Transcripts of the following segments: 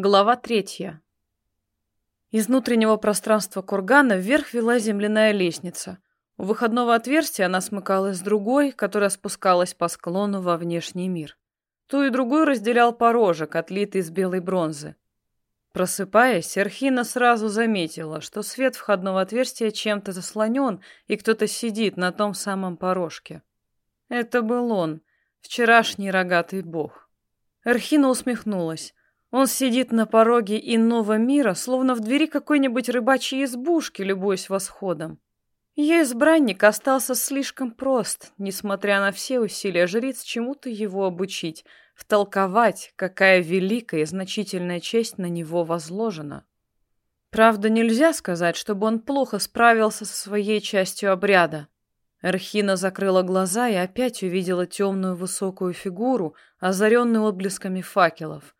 Глава третья. Из внутреннего пространства кургана вверх вела земляная лестница. У выходного отверстия она смыкалась с другой, которая спускалась по склону во внешний мир. Ту и другую разделял порожек, отлитый из белой бронзы. Просыпаясь, Архина сразу заметила, что свет входного отверстия чем-то заслонен, и кто-то сидит на том самом порожке. Это был он, вчерашний рогатый бог. Архина усмехнулась. Он сидит на пороге иного мира, словно в двери какой-нибудь рыбачьей избушки, любуясь восходом. Ее избранник остался слишком прост, несмотря на все усилия жриц чему-то его обучить, втолковать, какая великая и значительная честь на него возложена. Правда, нельзя сказать, чтобы он плохо справился со своей частью обряда. Эрхина закрыла глаза и опять увидела темную высокую фигуру, озаренную отблесками факелов.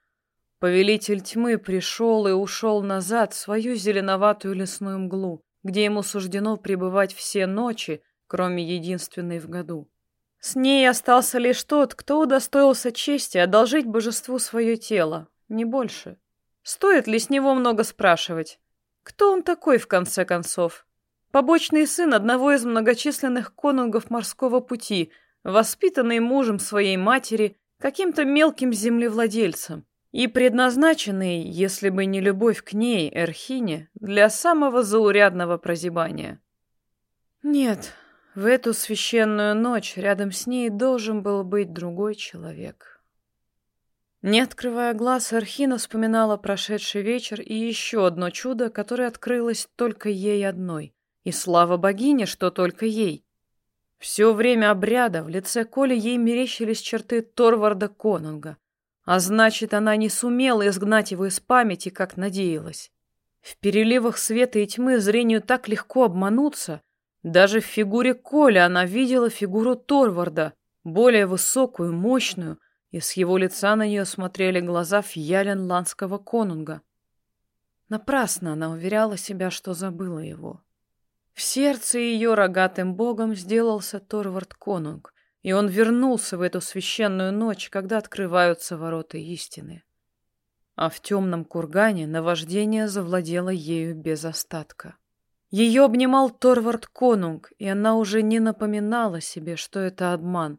Повелитель тьмы пришел и ушел назад в свою зеленоватую лесную мглу, где ему суждено пребывать все ночи, кроме единственной в году. С ней остался лишь тот, кто удостоился чести одолжить божеству свое тело, не больше. Стоит ли с него много спрашивать? Кто он такой, в конце концов? Побочный сын одного из многочисленных конунгов морского пути, воспитанный мужем своей матери, каким-то мелким землевладельцем и предназначенный, если бы не любовь к ней, Эрхине, для самого заурядного прозябания. Нет, в эту священную ночь рядом с ней должен был быть другой человек. Не открывая глаз, Архина вспоминала прошедший вечер и еще одно чудо, которое открылось только ей одной. И слава богине, что только ей. Все время обряда в лице Коли ей мерещились черты Торварда Конунга — а значит, она не сумела изгнать его из памяти, как надеялась. В переливах света и тьмы зрению так легко обмануться. Даже в фигуре Коля она видела фигуру Торварда, более высокую, мощную, и с его лица на нее смотрели глаза фьяленландского конунга. Напрасно она уверяла себя, что забыла его. В сердце ее рогатым богом сделался Торвард Конунг, и он вернулся в эту священную ночь, когда открываются ворота истины. А в темном кургане наваждение завладело ею без остатка. Ее обнимал Торвард Конунг, и она уже не напоминала себе, что это обман.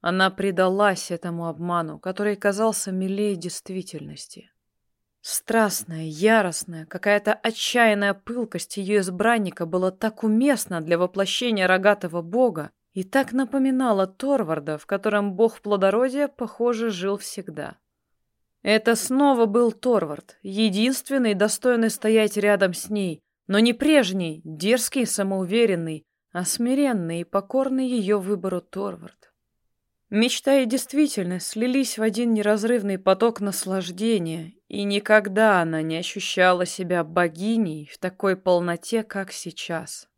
Она предалась этому обману, который казался милее действительности. Страстная, яростная, какая-то отчаянная пылкость ее избранника была так уместна для воплощения рогатого бога, и так напоминала Торварда, в котором бог плодородия, похоже, жил всегда. Это снова был Торвард, единственный, достойный стоять рядом с ней, но не прежний, дерзкий и самоуверенный, а смиренный и покорный ее выбору Торвард. Мечта и действительность слились в один неразрывный поток наслаждения, и никогда она не ощущала себя богиней в такой полноте, как сейчас.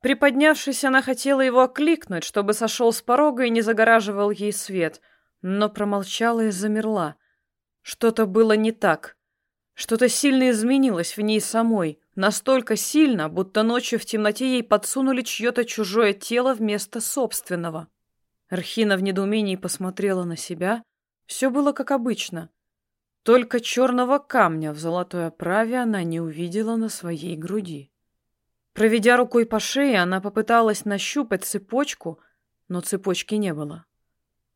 Приподнявшись, она хотела его окликнуть, чтобы сошел с порога и не загораживал ей свет, но промолчала и замерла. Что-то было не так. Что-то сильно изменилось в ней самой, настолько сильно, будто ночью в темноте ей подсунули чье-то чужое тело вместо собственного. Архина в недоумении посмотрела на себя. Все было как обычно. Только черного камня в золотой оправе она не увидела на своей груди. Проведя рукой по шее, она попыталась нащупать цепочку, но цепочки не было.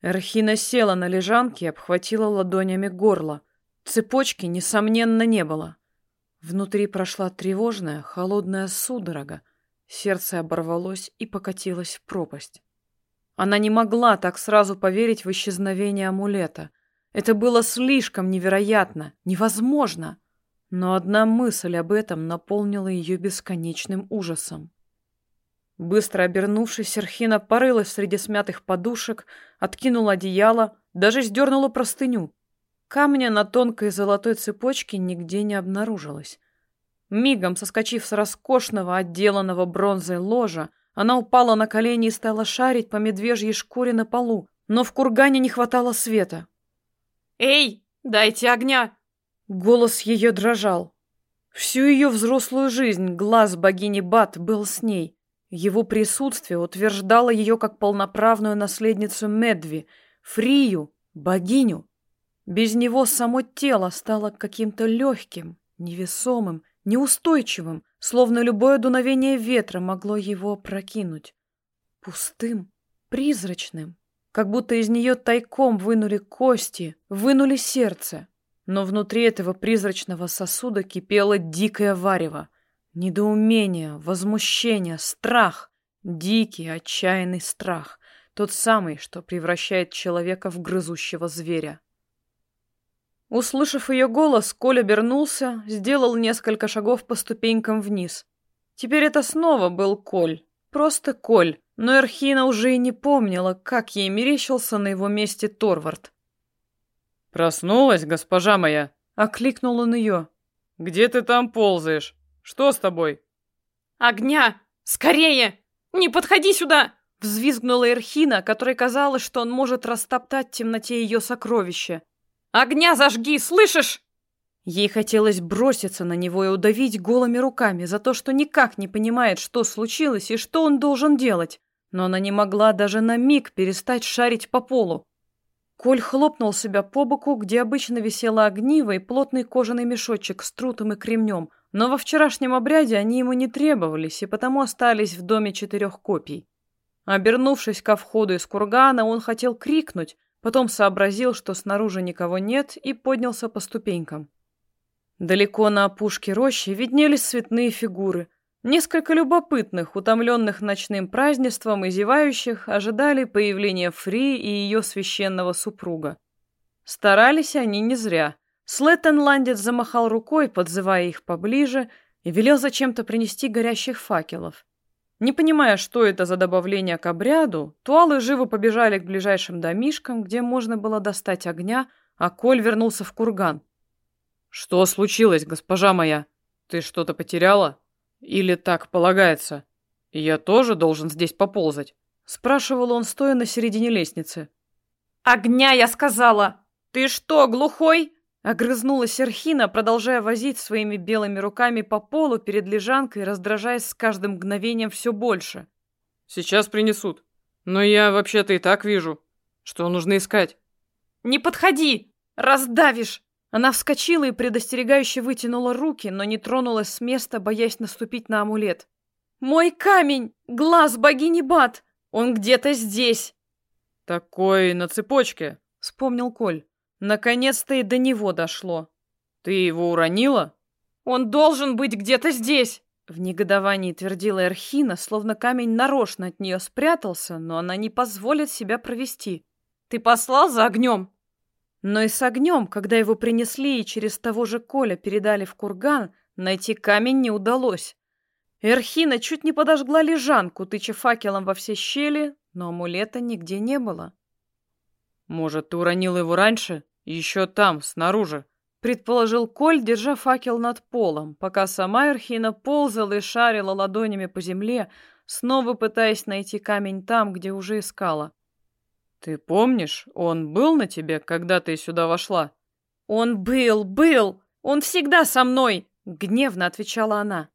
Эрхина села на лежанке и обхватила ладонями горло. Цепочки, несомненно, не было. Внутри прошла тревожная, холодная судорога. Сердце оборвалось и покатилось в пропасть. Она не могла так сразу поверить в исчезновение амулета. Это было слишком невероятно, невозможно. Но одна мысль об этом наполнила ее бесконечным ужасом. Быстро обернувшись, Серхина порылась среди смятых подушек, откинула одеяло, даже сдернула простыню. Камня на тонкой золотой цепочке нигде не обнаружилось. Мигом, соскочив с роскошного, отделанного бронзой ложа, она упала на колени и стала шарить по медвежьей шкуре на полу, но в кургане не хватало света. «Эй, дайте огня!» Голос ее дрожал. Всю ее взрослую жизнь глаз богини Бат был с ней. Его присутствие утверждало ее как полноправную наследницу Медви, Фрию, богиню. Без него само тело стало каким-то легким, невесомым, неустойчивым, словно любое дуновение ветра могло его прокинуть. Пустым, призрачным, как будто из нее тайком вынули кости, вынули сердце. Но внутри этого призрачного сосуда кипело дикое варево. Недоумение, возмущение, страх. Дикий, отчаянный страх. Тот самый, что превращает человека в грызущего зверя. Услышав ее голос, Коля обернулся, сделал несколько шагов по ступенькам вниз. Теперь это снова был Коль. Просто Коль. Но Эрхина уже и не помнила, как ей мерещился на его месте Торвард. «Проснулась, госпожа моя?» — окликнул он ее. «Где ты там ползаешь? Что с тобой?» «Огня! Скорее! Не подходи сюда!» Взвизгнула Эрхина, которой казалось, что он может растоптать в темноте ее сокровища. «Огня зажги, слышишь?» Ей хотелось броситься на него и удавить голыми руками за то, что никак не понимает, что случилось и что он должен делать. Но она не могла даже на миг перестать шарить по полу. Коль хлопнул себя по боку, где обычно висело огниво и плотный кожаный мешочек с трутом и кремнем, но во вчерашнем обряде они ему не требовались и потому остались в доме четырех копий. Обернувшись ко входу из кургана, он хотел крикнуть, потом сообразил, что снаружи никого нет, и поднялся по ступенькам. Далеко на опушке рощи виднелись цветные фигуры, Несколько любопытных, утомленных ночным празднеством и зевающих, ожидали появления Фри и ее священного супруга. Старались они не зря. Слеттенландец замахал рукой, подзывая их поближе, и велел зачем-то принести горящих факелов. Не понимая, что это за добавление к обряду, туалы живо побежали к ближайшим домишкам, где можно было достать огня, а Коль вернулся в курган. «Что случилось, госпожа моя? Ты что-то потеряла?» Или так полагается? Я тоже должен здесь поползать? Спрашивал он, стоя на середине лестницы. «Огня, я сказала! Ты что, глухой?» Огрызнулась Эрхина, продолжая возить своими белыми руками по полу перед лежанкой, раздражаясь с каждым мгновением все больше. «Сейчас принесут. Но я вообще-то и так вижу, что нужно искать». «Не подходи! Раздавишь!» Она вскочила и предостерегающе вытянула руки, но не тронулась с места, боясь наступить на амулет. «Мой камень! Глаз богини Бат! Он где-то здесь!» «Такой на цепочке», — вспомнил Коль. Наконец-то и до него дошло. «Ты его уронила?» «Он должен быть где-то здесь!» В негодовании твердила Эрхина, словно камень нарочно от нее спрятался, но она не позволит себя провести. «Ты послал за огнем?» Но и с огнем, когда его принесли и через того же Коля передали в курган, найти камень не удалось. Эрхина чуть не подожгла лежанку, тыча факелом во все щели, но амулета нигде не было. «Может, ты уронил его раньше? Еще там, снаружи?» предположил Коль, держа факел над полом, пока сама Эрхина ползала и шарила ладонями по земле, снова пытаясь найти камень там, где уже искала. «Ты помнишь, он был на тебе, когда ты сюда вошла?» «Он был, был! Он всегда со мной!» — гневно отвечала она.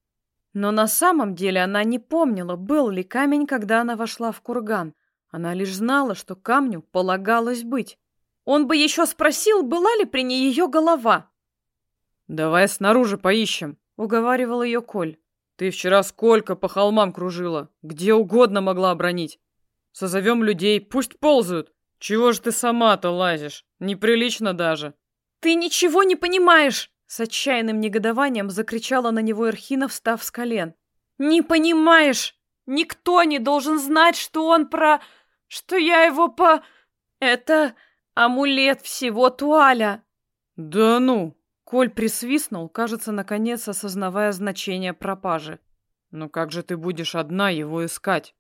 Но на самом деле она не помнила, был ли камень, когда она вошла в курган. Она лишь знала, что камню полагалось быть. Он бы еще спросил, была ли при ней ее голова. «Давай снаружи поищем», — уговаривал ее Коль. «Ты вчера сколько по холмам кружила, где угодно могла обронить. Созовем людей, пусть ползают. Чего ж ты сама-то лазишь? Неприлично даже. Ты ничего не понимаешь! С отчаянным негодованием закричала на него Эрхина, встав с колен. Не понимаешь! Никто не должен знать, что он про... что я его по... Это амулет всего туаля. Да ну! Коль присвистнул, кажется, наконец осознавая значение пропажи. Но как же ты будешь одна его искать?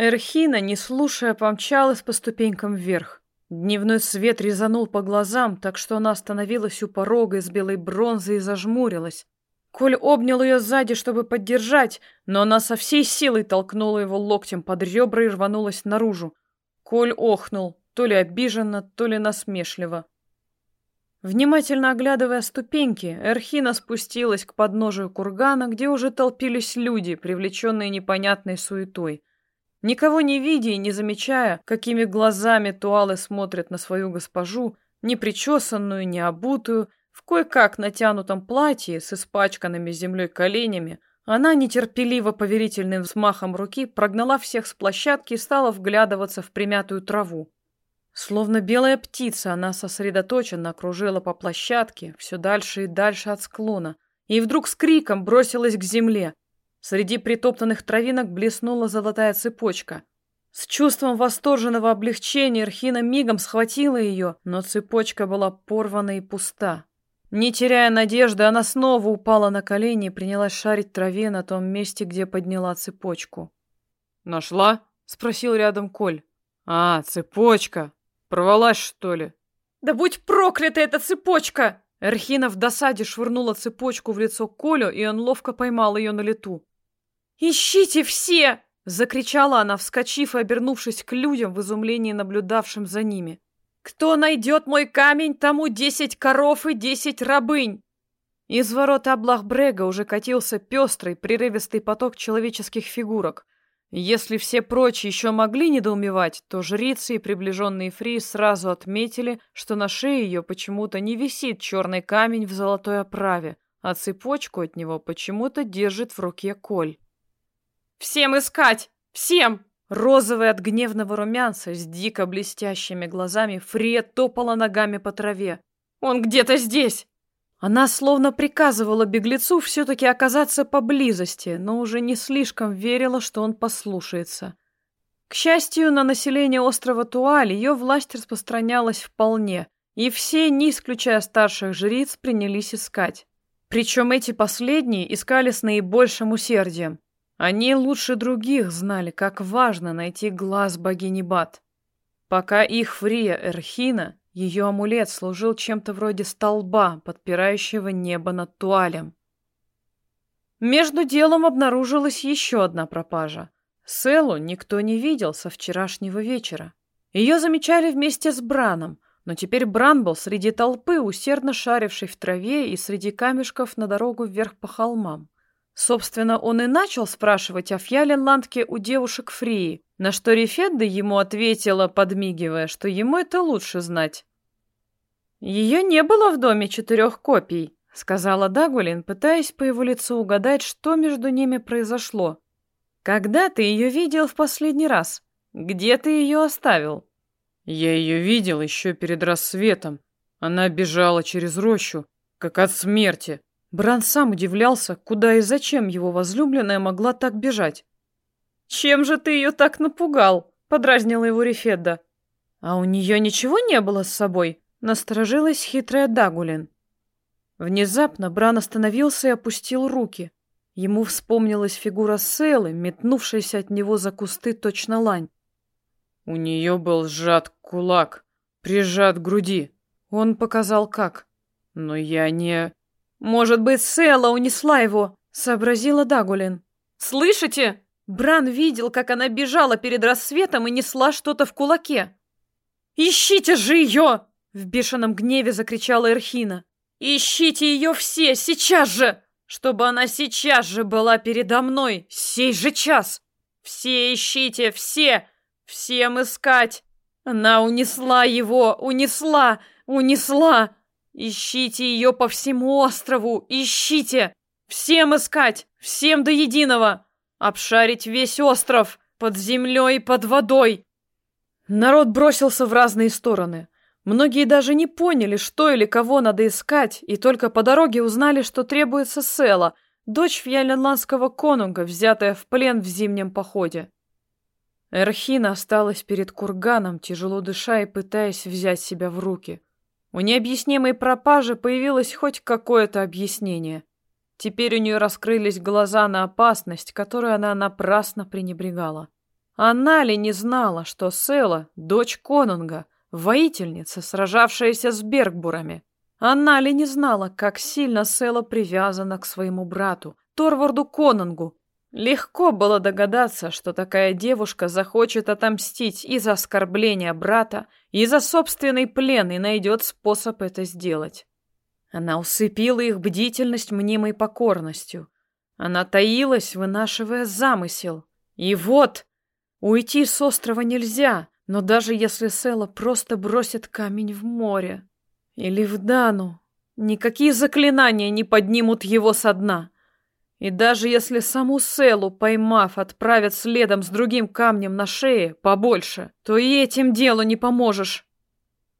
Эрхина, не слушая, помчалась по ступенькам вверх. Дневной свет резанул по глазам, так что она остановилась у порога из белой бронзы и зажмурилась. Коль обнял ее сзади, чтобы поддержать, но она со всей силой толкнула его локтем под ребра и рванулась наружу. Коль охнул, то ли обиженно, то ли насмешливо. Внимательно оглядывая ступеньки, Эрхина спустилась к подножию кургана, где уже толпились люди, привлеченные непонятной суетой. Никого не видя и не замечая, какими глазами туалы смотрят на свою госпожу, непричесанную, необутую, в кое-как натянутом платье с испачканными землей коленями, она нетерпеливо поверительным взмахом руки прогнала всех с площадки и стала вглядываться в примятую траву. Словно белая птица, она сосредоточенно кружила по площадке все дальше и дальше от склона, и вдруг с криком бросилась к земле. Среди притоптанных травинок блеснула золотая цепочка. С чувством восторженного облегчения Эрхина мигом схватила ее, но цепочка была порвана и пуста. Не теряя надежды, она снова упала на колени и принялась шарить траве на том месте, где подняла цепочку. «Нашла?» — спросил рядом Коль. «А, цепочка. Порвалась, что ли?» «Да будь проклята эта цепочка!» Эрхина в досаде швырнула цепочку в лицо Колю, и он ловко поймал ее на лету. «Ищите все!» — закричала она, вскочив и обернувшись к людям в изумлении, наблюдавшим за ними. Кто найдет мой камень, тому десять коров и десять рабынь!» Из ворот Аблахбрега уже катился пестрый, прерывистый поток человеческих фигурок. Если все прочие еще могли недоумевать, то жрицы и приближенные Фри сразу отметили, что на шее ее почему-то не висит черный камень в золотой оправе, а цепочку от него почему-то держит в руке Коль. «Всем искать! Всем!» Розовый от гневного румянца с дико блестящими глазами Фрия топала ногами по траве. «Он где-то здесь!» Она словно приказывала беглецу все-таки оказаться поблизости, но уже не слишком верила, что он послушается. К счастью, на население острова Туаль ее власть распространялась вполне, и все, не исключая старших жриц, принялись искать. Причем эти последние искали с наибольшим усердием. Они лучше других знали, как важно найти глаз богини Бат. Пока их Фрия Эрхина, ее амулет служил чем-то вроде столба, подпирающего небо над туалем. Между делом обнаружилась еще одна пропажа. Селу никто не видел со вчерашнего вечера. Ее замечали вместе с Браном, но теперь Бран был среди толпы, усердно шарившей в траве и среди камешков на дорогу вверх по холмам. Собственно, он и начал спрашивать о Фьяленландке у девушек Фрии, на что Рефедда ему ответила, подмигивая, что ему это лучше знать. «Ее не было в доме четырех копий», — сказала Дагулин, пытаясь по его лицу угадать, что между ними произошло. «Когда ты ее видел в последний раз? Где ты ее оставил?» «Я ее видел еще перед рассветом. Она бежала через рощу, как от смерти», Бран сам удивлялся, куда и зачем его возлюбленная могла так бежать. «Чем же ты ее так напугал?» — подразнила его Рефедда. «А у нее ничего не было с собой?» — насторожилась хитрая Дагулин. Внезапно Бран остановился и опустил руки. Ему вспомнилась фигура Селы, метнувшаяся от него за кусты точно лань. У нее был сжат кулак, прижат к груди. Он показал как. Но я не... «Может быть, Села унесла его», — сообразила Дагулин. «Слышите?» Бран видел, как она бежала перед рассветом и несла что-то в кулаке. «Ищите же ее!» — в бешеном гневе закричала Эрхина. «Ищите ее все, сейчас же! Чтобы она сейчас же была передо мной, сей же час! Все ищите, все! Всем искать! Она унесла его, унесла, унесла!» Ищите ее по всему острову! Ищите! Всем искать! Всем до единого! Обшарить весь остров! Под землей и под водой!» Народ бросился в разные стороны. Многие даже не поняли, что или кого надо искать, и только по дороге узнали, что требуется Села, дочь фьяльнландского конунга, взятая в плен в зимнем походе. Эрхина осталась перед курганом, тяжело дыша и пытаясь взять себя в руки. У необъяснимой пропажи появилось хоть какое-то объяснение. Теперь у нее раскрылись глаза на опасность, которую она напрасно пренебрегала. Она ли не знала, что Села — дочь конунга, воительница, сражавшаяся с Бергбурами? Она ли не знала, как сильно Села привязана к своему брату, Торварду Конунгу, Легко было догадаться, что такая девушка захочет отомстить и за оскорбление брата, и за собственный плен, и найдет способ это сделать. Она усыпила их бдительность мнимой покорностью. Она таилась, вынашивая замысел. И вот, уйти с острова нельзя, но даже если Села просто бросит камень в море, или в Дану. Никакие заклинания не поднимут его со дна. И даже если саму Селу, поймав, отправят следом с другим камнем на шее, побольше, то и этим делу не поможешь.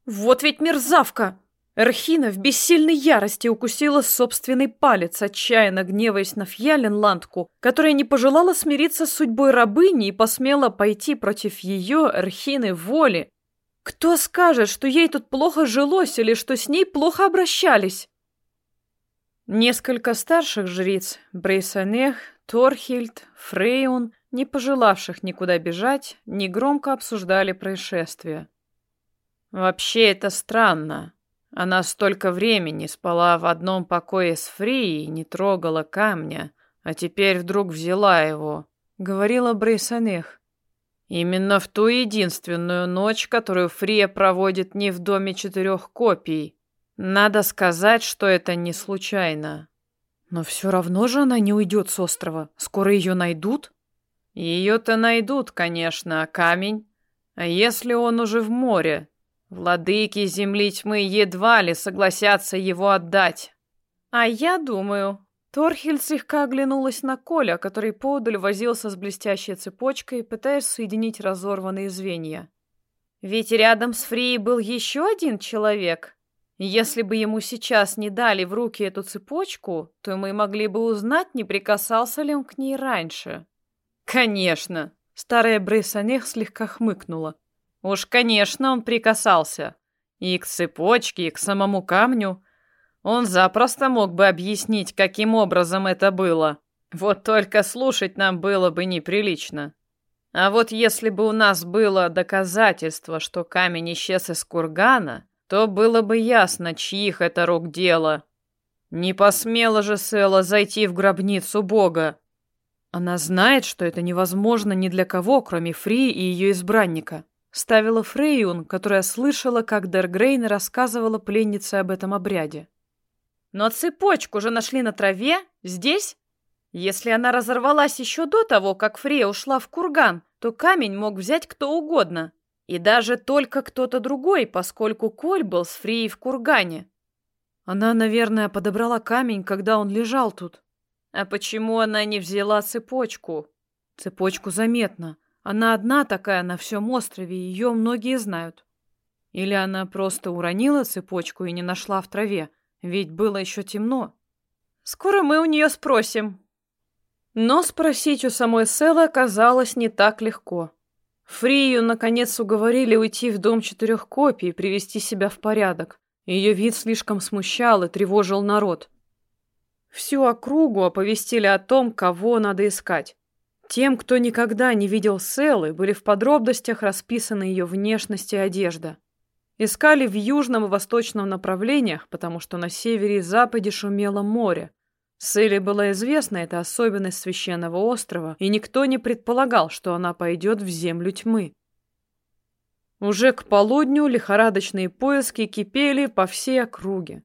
Вот ведь мерзавка! Эрхина в бессильной ярости укусила собственный палец, отчаянно гневаясь на Фьяленландку, которая не пожелала смириться с судьбой рабыни и посмела пойти против ее, Эрхины, воли. Кто скажет, что ей тут плохо жилось или что с ней плохо обращались? Несколько старших жриц, Брейсанех, Торхильд, Фрейун, не пожелавших никуда бежать, негромко обсуждали происшествие. «Вообще это странно. Она столько времени спала в одном покое с Фрией, не трогала камня, а теперь вдруг взяла его», — говорила Брейсанех. «Именно в ту единственную ночь, которую Фрия проводит не в доме четырех копий, надо сказать, что это не случайно. Но все равно же она не уйдет с острова. Скоро ее найдут? Ее-то найдут, конечно, а камень? А если он уже в море? Владыки земли тьмы едва ли согласятся его отдать. А я думаю... Торхель слегка оглянулась на Коля, который поодаль возился с блестящей цепочкой, пытаясь соединить разорванные звенья. Ведь рядом с Фрией был еще один человек, если бы ему сейчас не дали в руки эту цепочку, то мы могли бы узнать, не прикасался ли он к ней раньше. Конечно, старая Брейсанех слегка хмыкнула. Уж, конечно, он прикасался. И к цепочке, и к самому камню. Он запросто мог бы объяснить, каким образом это было. Вот только слушать нам было бы неприлично. А вот если бы у нас было доказательство, что камень исчез из кургана, то было бы ясно, чьих это рук дело. Не посмела же Села зайти в гробницу Бога. Она знает, что это невозможно ни для кого, кроме Фри и ее избранника. Ставила Фрейюн, которая слышала, как Дергрейн рассказывала пленнице об этом обряде. Но цепочку же нашли на траве, здесь. Если она разорвалась еще до того, как Фрея ушла в курган, то камень мог взять кто угодно. И даже только кто-то другой, поскольку Коль был с Фрией в кургане. Она, наверное, подобрала камень, когда он лежал тут. А почему она не взяла цепочку? Цепочку заметно. Она одна такая на всем острове, ее многие знают. Или она просто уронила цепочку и не нашла в траве, ведь было еще темно. Скоро мы у нее спросим. Но спросить у самой Селы оказалось не так легко. Фрию, наконец, уговорили уйти в дом четырех копий и привести себя в порядок. Ее вид слишком смущал и тревожил народ. Всю округу оповестили о том, кого надо искать. Тем, кто никогда не видел Селы, были в подробностях расписаны ее внешность и одежда. Искали в южном и восточном направлениях, потому что на севере и западе шумело море, Селе была известна эта особенность священного острова, и никто не предполагал, что она пойдет в землю тьмы. Уже к полудню лихорадочные поиски кипели по всей округе.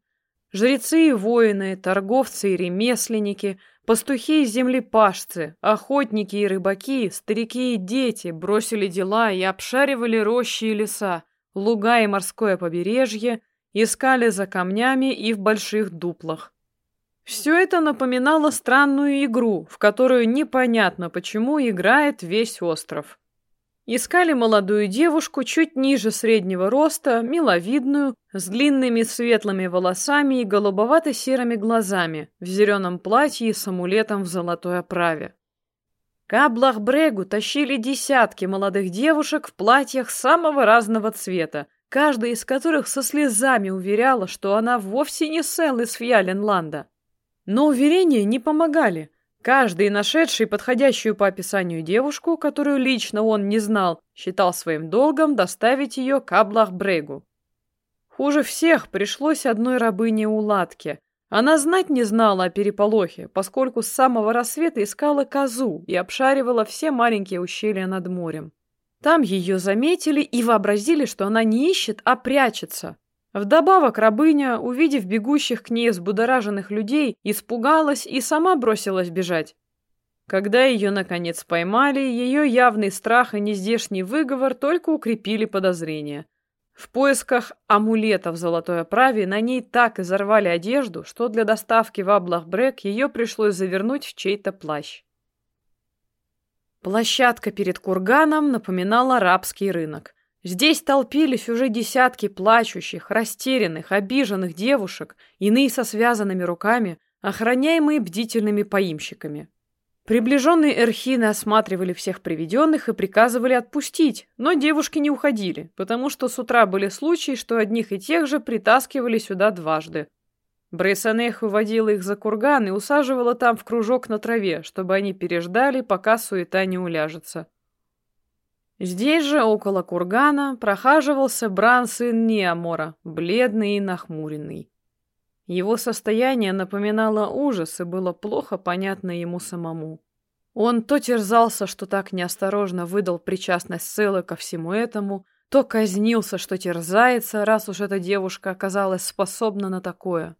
Жрецы и воины, торговцы и ремесленники, пастухи и землепашцы, охотники и рыбаки, старики и дети бросили дела и обшаривали рощи и леса, луга и морское побережье, искали за камнями и в больших дуплах. Все это напоминало странную игру, в которую непонятно почему играет весь остров. Искали молодую девушку чуть ниже среднего роста, миловидную, с длинными светлыми волосами и голубовато-серыми глазами, в зеленом платье и с амулетом в золотой оправе. Каблах-брегу тащили десятки молодых девушек в платьях самого разного цвета, каждая из которых со слезами уверяла, что она вовсе не Сел из Фьяленланда. Но уверения не помогали. Каждый, нашедший подходящую по описанию девушку, которую лично он не знал, считал своим долгом доставить ее к Аблах-Брегу. Хуже всех пришлось одной рабыне Уладке. Она знать не знала о переполохе, поскольку с самого рассвета искала козу и обшаривала все маленькие ущелья над морем. Там ее заметили и вообразили, что она не ищет, а прячется. Вдобавок рабыня, увидев бегущих к ней взбудораженных людей, испугалась и сама бросилась бежать. Когда ее, наконец, поймали, ее явный страх и нездешний выговор только укрепили подозрения. В поисках амулета в золотой оправе на ней так изорвали одежду, что для доставки в Аблахбрек ее пришлось завернуть в чей-то плащ. Площадка перед курганом напоминала арабский рынок. Здесь толпились уже десятки плачущих, растерянных, обиженных девушек, иные со связанными руками, охраняемые бдительными поимщиками. Приближенные Эрхины осматривали всех приведенных и приказывали отпустить, но девушки не уходили, потому что с утра были случаи, что одних и тех же притаскивали сюда дважды. Брейсанех выводила их за курган и усаживала там в кружок на траве, чтобы они переждали, пока суета не уляжется. Здесь же, около кургана, прохаживался Бран сын Неамора, бледный и нахмуренный. Его состояние напоминало ужас и было плохо понятно ему самому. Он то терзался, что так неосторожно выдал причастность Селы ко всему этому, то казнился, что терзается, раз уж эта девушка оказалась способна на такое.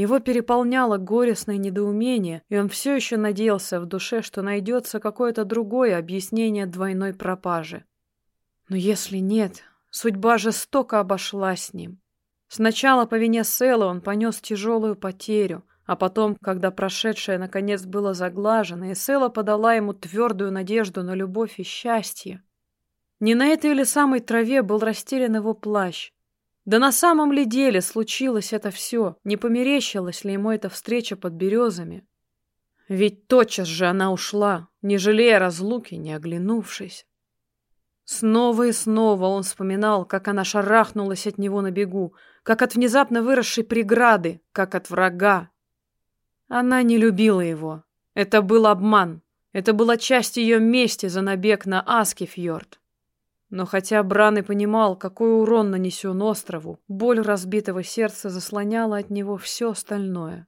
Его переполняло горестное недоумение, и он все еще надеялся в душе, что найдется какое-то другое объяснение двойной пропажи. Но если нет, судьба жестоко обошлась с ним. Сначала по вине Сэла он понес тяжелую потерю, а потом, когда прошедшее наконец было заглажено, и Сэла подала ему твердую надежду на любовь и счастье. Не на этой или самой траве был растерян его плащ. Да на самом ли деле случилось это все? Не померещилась ли ему эта встреча под березами? Ведь тотчас же она ушла, не жалея разлуки, не оглянувшись. Снова и снова он вспоминал, как она шарахнулась от него на бегу, как от внезапно выросшей преграды, как от врага. Она не любила его. Это был обман. Это была часть ее мести за набег на Аскифьорд. Но хотя Бран и понимал, какой урон нанесен острову, боль разбитого сердца заслоняла от него все остальное.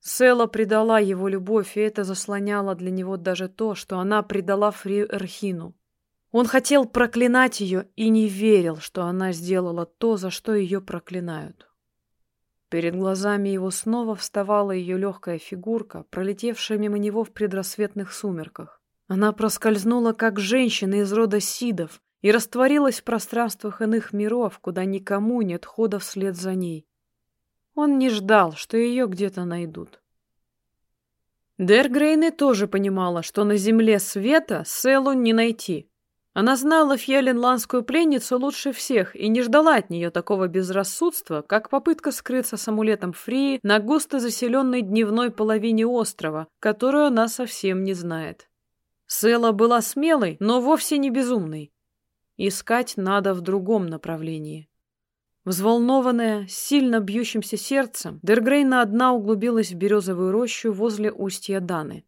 Села предала его любовь, и это заслоняло для него даже то, что она предала Фри Эрхину. Он хотел проклинать ее и не верил, что она сделала то, за что ее проклинают. Перед глазами его снова вставала ее легкая фигурка, пролетевшая мимо него в предрассветных сумерках. Она проскользнула, как женщина из рода Сидов, и растворилась в пространствах иных миров, куда никому нет хода вслед за ней. Он не ждал, что ее где-то найдут. Дергрейне тоже понимала, что на земле света Селу не найти. Она знала фьеленландскую пленницу лучше всех и не ждала от нее такого безрассудства, как попытка скрыться с амулетом Фрии на густо заселенной дневной половине острова, которую она совсем не знает. Села была смелой, но вовсе не безумной. Искать надо в другом направлении. Взволнованная, сильно бьющимся сердцем, Дергрейна одна углубилась в березовую рощу возле устья Даны.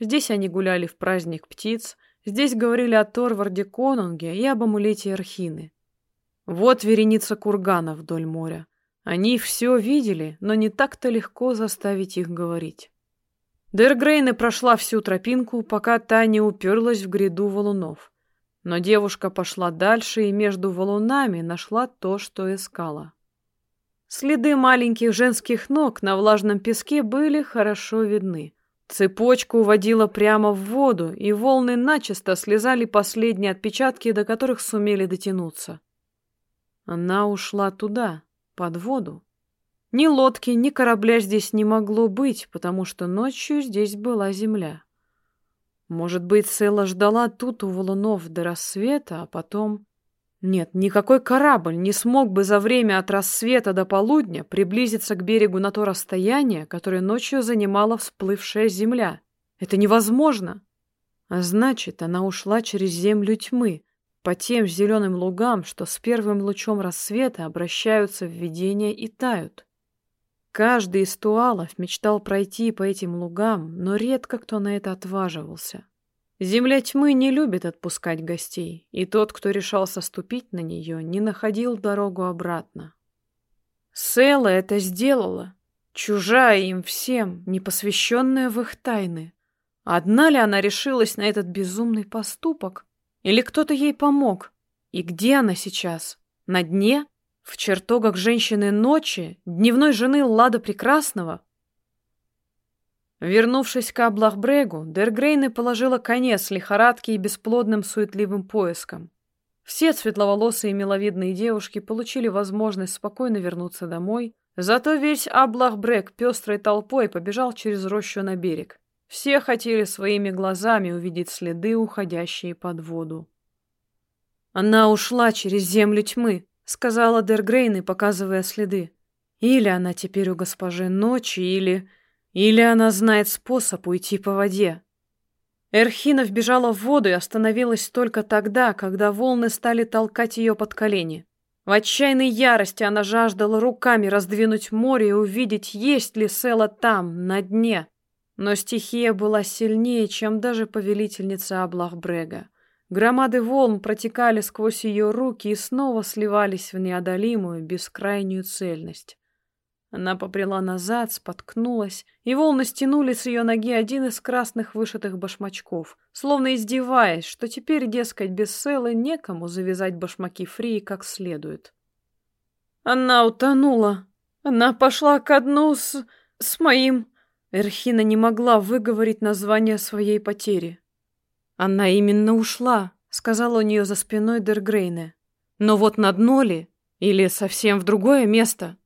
Здесь они гуляли в праздник птиц, Здесь говорили о Торварде Конунге и об амулете Архины. Вот вереница курганов вдоль моря. Они все видели, но не так-то легко заставить их говорить. Дергрейна прошла всю тропинку, пока та не уперлась в гряду валунов. Но девушка пошла дальше и между валунами нашла то, что искала. Следы маленьких женских ног на влажном песке были хорошо видны. Цепочку уводила прямо в воду, и волны начисто слезали последние отпечатки, до которых сумели дотянуться. Она ушла туда, под воду. Ни лодки, ни корабля здесь не могло быть, потому что ночью здесь была земля. Может быть, Села ждала тут у валунов до рассвета, а потом... Нет, никакой корабль не смог бы за время от рассвета до полудня приблизиться к берегу на то расстояние, которое ночью занимала всплывшая земля. Это невозможно. А значит, она ушла через землю тьмы, по тем зеленым лугам, что с первым лучом рассвета обращаются в видение и тают. Каждый из туалов мечтал пройти по этим лугам, но редко кто на это отваживался. Земля тьмы не любит отпускать гостей, и тот, кто решался ступить на нее, не находил дорогу обратно. Села это сделала, чужая им всем, не посвященная в их тайны. Одна ли она решилась на этот безумный поступок? Или кто-то ей помог? И где она сейчас? На дне? В чертогах женщины ночи? Дневной жены Лада Прекрасного? Вернувшись к Аблахбрегу, Дергрейне положила конец лихорадке и бесплодным суетливым поискам. Все светловолосые и миловидные девушки получили возможность спокойно вернуться домой, зато весь Аблахбрек пестрой толпой побежал через рощу на берег. Все хотели своими глазами увидеть следы, уходящие под воду. «Она ушла через землю тьмы», — сказала Дергрейн, показывая следы. «Или она теперь у госпожи ночи, или... Или она знает способ уйти по воде». Эрхина вбежала в воду и остановилась только тогда, когда волны стали толкать ее под колени. В отчаянной ярости она жаждала руками раздвинуть море и увидеть, есть ли Села там, на дне. Но стихия была сильнее, чем даже повелительница Аблахбрега. Громады волн протекали сквозь ее руки и снова сливались в неодолимую, бескрайнюю цельность. Она попрела назад, споткнулась, и волны стянули с ее ноги один из красных вышитых башмачков, словно издеваясь, что теперь, дескать, без Селы некому завязать башмаки Фрии как следует. Она утонула. Она пошла ко дну с... с моим... Эрхина не могла выговорить название своей потери. Она именно ушла, сказал у нее за спиной Дергрейне. Но вот на дно ли? Или совсем в другое место?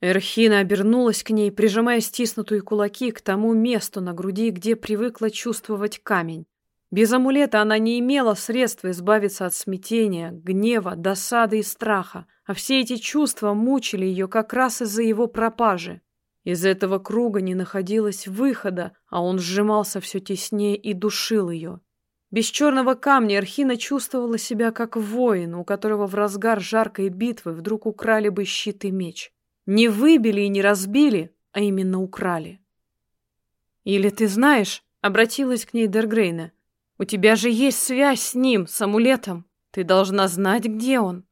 Эрхина обернулась к ней, прижимая стиснутые кулаки к тому месту на груди, где привыкла чувствовать камень. Без амулета она не имела средств избавиться от смятения, гнева, досады и страха, а все эти чувства мучили ее как раз из-за его пропажи. Из этого круга не находилось выхода, а он сжимался все теснее и душил ее. Без черного камня Архина чувствовала себя как воин, у которого в разгар жаркой битвы вдруг украли бы щит и меч. Не выбили и не разбили, а именно украли. «Или ты знаешь?» — обратилась к ней Дергрейна. «У тебя же есть связь с ним, с амулетом. Ты должна знать, где он».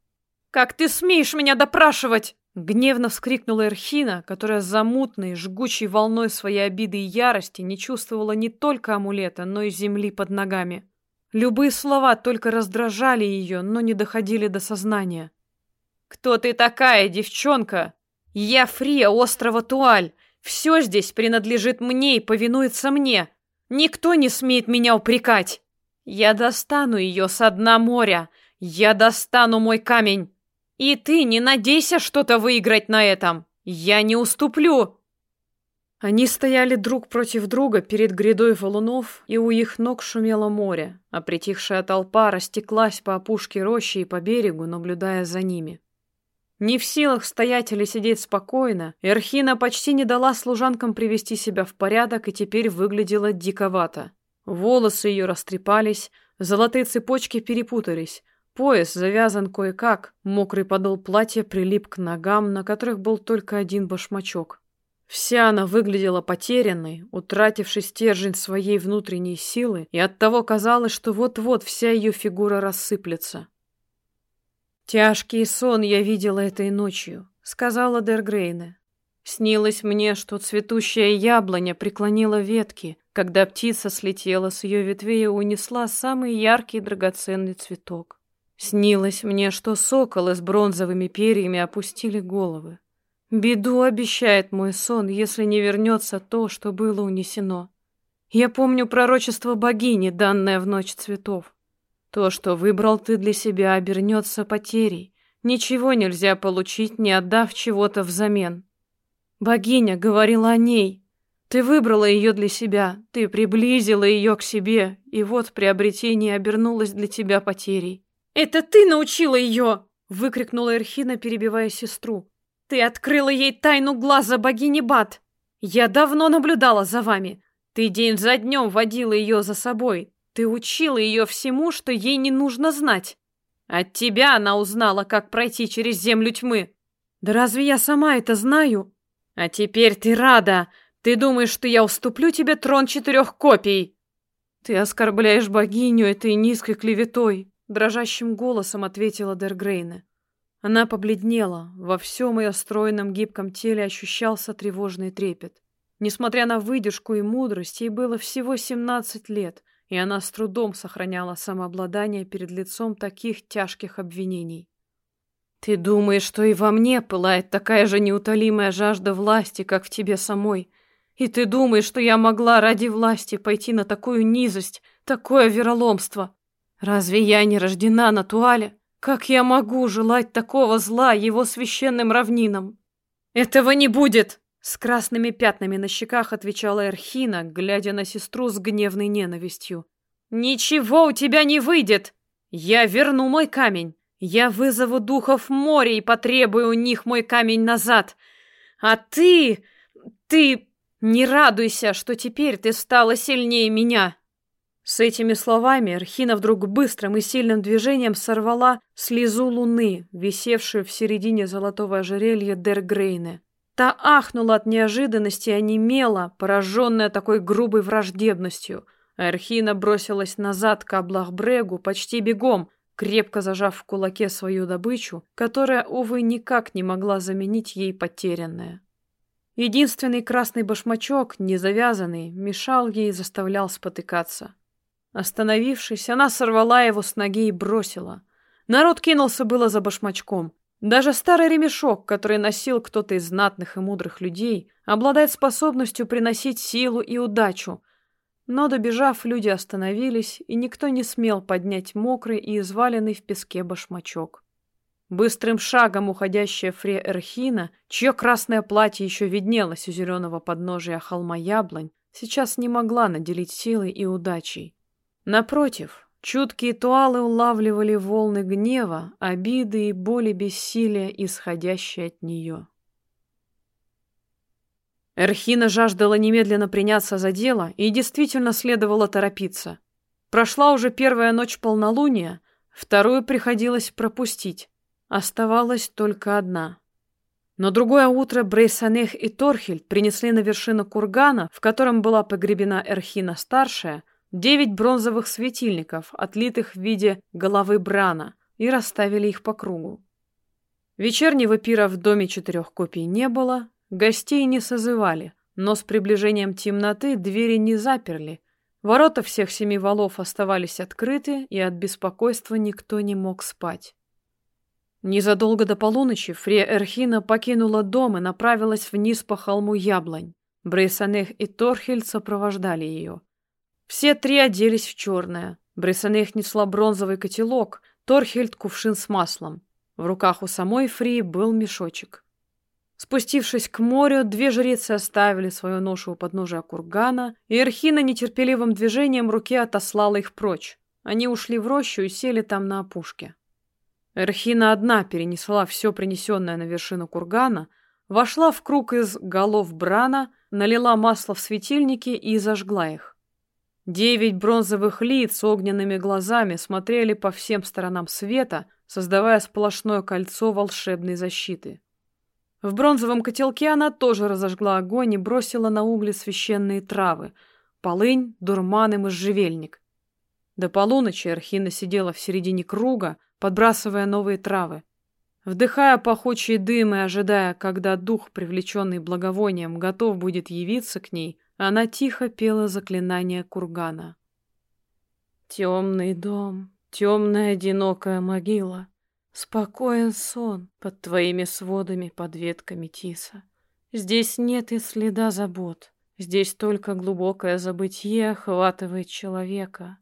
«Как ты смеешь меня допрашивать?» Гневно вскрикнула Эрхина, которая за мутной, жгучей волной своей обиды и ярости не чувствовала не только амулета, но и земли под ногами. Любые слова только раздражали ее, но не доходили до сознания. «Кто ты такая, девчонка?» Я Фрия острова Туаль. Все здесь принадлежит мне и повинуется мне. Никто не смеет меня упрекать. Я достану ее со дна моря. Я достану мой камень. И ты не надейся что-то выиграть на этом. Я не уступлю. Они стояли друг против друга перед грядой валунов, и у их ног шумело море, а притихшая толпа растеклась по опушке рощи и по берегу, наблюдая за ними. Не в силах стоять или сидеть спокойно, Эрхина почти не дала служанкам привести себя в порядок и теперь выглядела диковато. Волосы ее растрепались, золотые цепочки перепутались, пояс завязан кое-как, мокрый подол платья прилип к ногам, на которых был только один башмачок. Вся она выглядела потерянной, утратившей стержень своей внутренней силы, и оттого казалось, что вот-вот вся ее фигура рассыплется. «Тяжкий сон я видела этой ночью», — сказала Дергрейне. «Снилось мне, что цветущая яблоня преклонила ветки, когда птица слетела с ее ветвей и унесла самый яркий драгоценный цветок. Снилось мне, что соколы с бронзовыми перьями опустили головы. Беду обещает мой сон, если не вернется то, что было унесено. Я помню пророчество богини, данное в ночь цветов. То, что выбрал ты для себя, обернется потерей. Ничего нельзя получить, не отдав чего-то взамен. Богиня говорила о ней. Ты выбрала ее для себя, ты приблизила ее к себе, и вот приобретение обернулось для тебя потерей. «Это ты научила ее!» — выкрикнула Эрхина, перебивая сестру. «Ты открыла ей тайну глаза богини Бат! Я давно наблюдала за вами. Ты день за днем водила ее за собой. Ты учила ее всему, что ей не нужно знать. От тебя она узнала, как пройти через землю тьмы. Да разве я сама это знаю? А теперь ты рада. Ты думаешь, что я уступлю тебе трон четырех копий? Ты оскорбляешь богиню этой низкой клеветой, дрожащим голосом ответила Дергрейна. Она побледнела, во всем ее стройном гибком теле ощущался тревожный трепет. Несмотря на выдержку и мудрость, ей было всего семнадцать лет — и она с трудом сохраняла самообладание перед лицом таких тяжких обвинений. «Ты думаешь, что и во мне пылает такая же неутолимая жажда власти, как в тебе самой? И ты думаешь, что я могла ради власти пойти на такую низость, такое вероломство? Разве я не рождена на туале? Как я могу желать такого зла его священным равнинам? Этого не будет! С красными пятнами на щеках отвечала Эрхина, глядя на сестру с гневной ненавистью. «Ничего у тебя не выйдет! Я верну мой камень! Я вызову духов моря и потребую у них мой камень назад! А ты... ты... не радуйся, что теперь ты стала сильнее меня!» С этими словами Архина вдруг быстрым и сильным движением сорвала слезу луны, висевшую в середине золотого ожерелья Дергрейне. Та ахнула от неожиданности и онемела, пораженная такой грубой враждебностью. Архина бросилась назад к Аблахбрегу почти бегом, крепко зажав в кулаке свою добычу, которая, увы, никак не могла заменить ей потерянное. Единственный красный башмачок, не завязанный, мешал ей и заставлял спотыкаться. Остановившись, она сорвала его с ноги и бросила. Народ кинулся было за башмачком. Даже старый ремешок, который носил кто-то из знатных и мудрых людей, обладает способностью приносить силу и удачу. Но, добежав, люди остановились, и никто не смел поднять мокрый и изваленный в песке башмачок. Быстрым шагом уходящая Фре Эрхина, чье красное платье еще виднелось у зеленого подножия холма яблонь, сейчас не могла наделить силой и удачей. Напротив, чуткие туалы улавливали волны гнева, обиды и боли бессилия, исходящие от нее. Эрхина жаждала немедленно приняться за дело и действительно следовало торопиться. Прошла уже первая ночь полнолуния, вторую приходилось пропустить. Оставалась только одна. Но другое утро Брейсанех и Торхельд принесли на вершину кургана, в котором была погребена Эрхина-старшая, девять бронзовых светильников, отлитых в виде головы Брана, и расставили их по кругу. Вечернего пира в доме четырех копий не было, гостей не созывали, но с приближением темноты двери не заперли. Ворота всех семи валов оставались открыты, и от беспокойства никто не мог спать. Незадолго до полуночи Фрия Эрхина покинула дом и направилась вниз по холму Яблонь. Брейсанех и Торхельд сопровождали ее. Все три оделись в черное. Брессонех несла бронзовый котелок, Торхельд — кувшин с маслом. В руках у самой Фри был мешочек. Спустившись к морю, две жрицы оставили свою ношу у подножия кургана, и Эрхина нетерпеливым движением руки отослала их прочь. Они ушли в рощу и сели там на опушке. Эрхина одна перенесла все принесенное на вершину кургана, вошла в круг из голов брана, налила масло в светильники и зажгла их. Девять бронзовых лиц с огненными глазами смотрели по всем сторонам света, создавая сплошное кольцо волшебной защиты. В бронзовом котелке она тоже разожгла огонь и бросила на угли священные травы — полынь, дурман и можжевельник. До полуночи Архина сидела в середине круга, подбрасывая новые травы. Вдыхая пахучий дым и ожидая, когда дух, привлеченный благовонием, готов будет явиться к ней, она тихо пела заклинание кургана. Темный дом, темная одинокая могила, Спокоен сон под твоими сводами под ветками тиса. Здесь нет и следа забот, Здесь только глубокое забытье охватывает человека.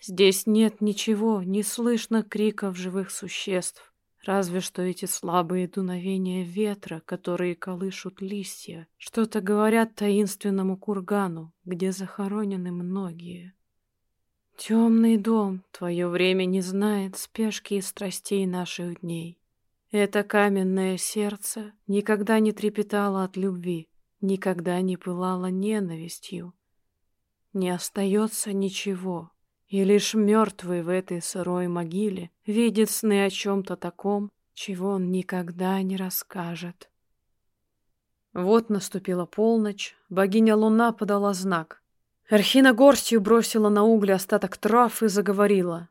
Здесь нет ничего, не слышно криков живых существ. Разве что эти слабые дуновения ветра, которые колышут листья, что-то говорят таинственному кургану, где захоронены многие. Темный дом, твое время не знает спешки и страстей наших дней. Это каменное сердце никогда не трепетало от любви, никогда не пылало ненавистью. Не остается ничего, и лишь мертвый в этой сырой могиле видит сны о чем-то таком, чего он никогда не расскажет. Вот наступила полночь, богиня Луна подала знак. Архина горстью бросила на угли остаток трав и заговорила.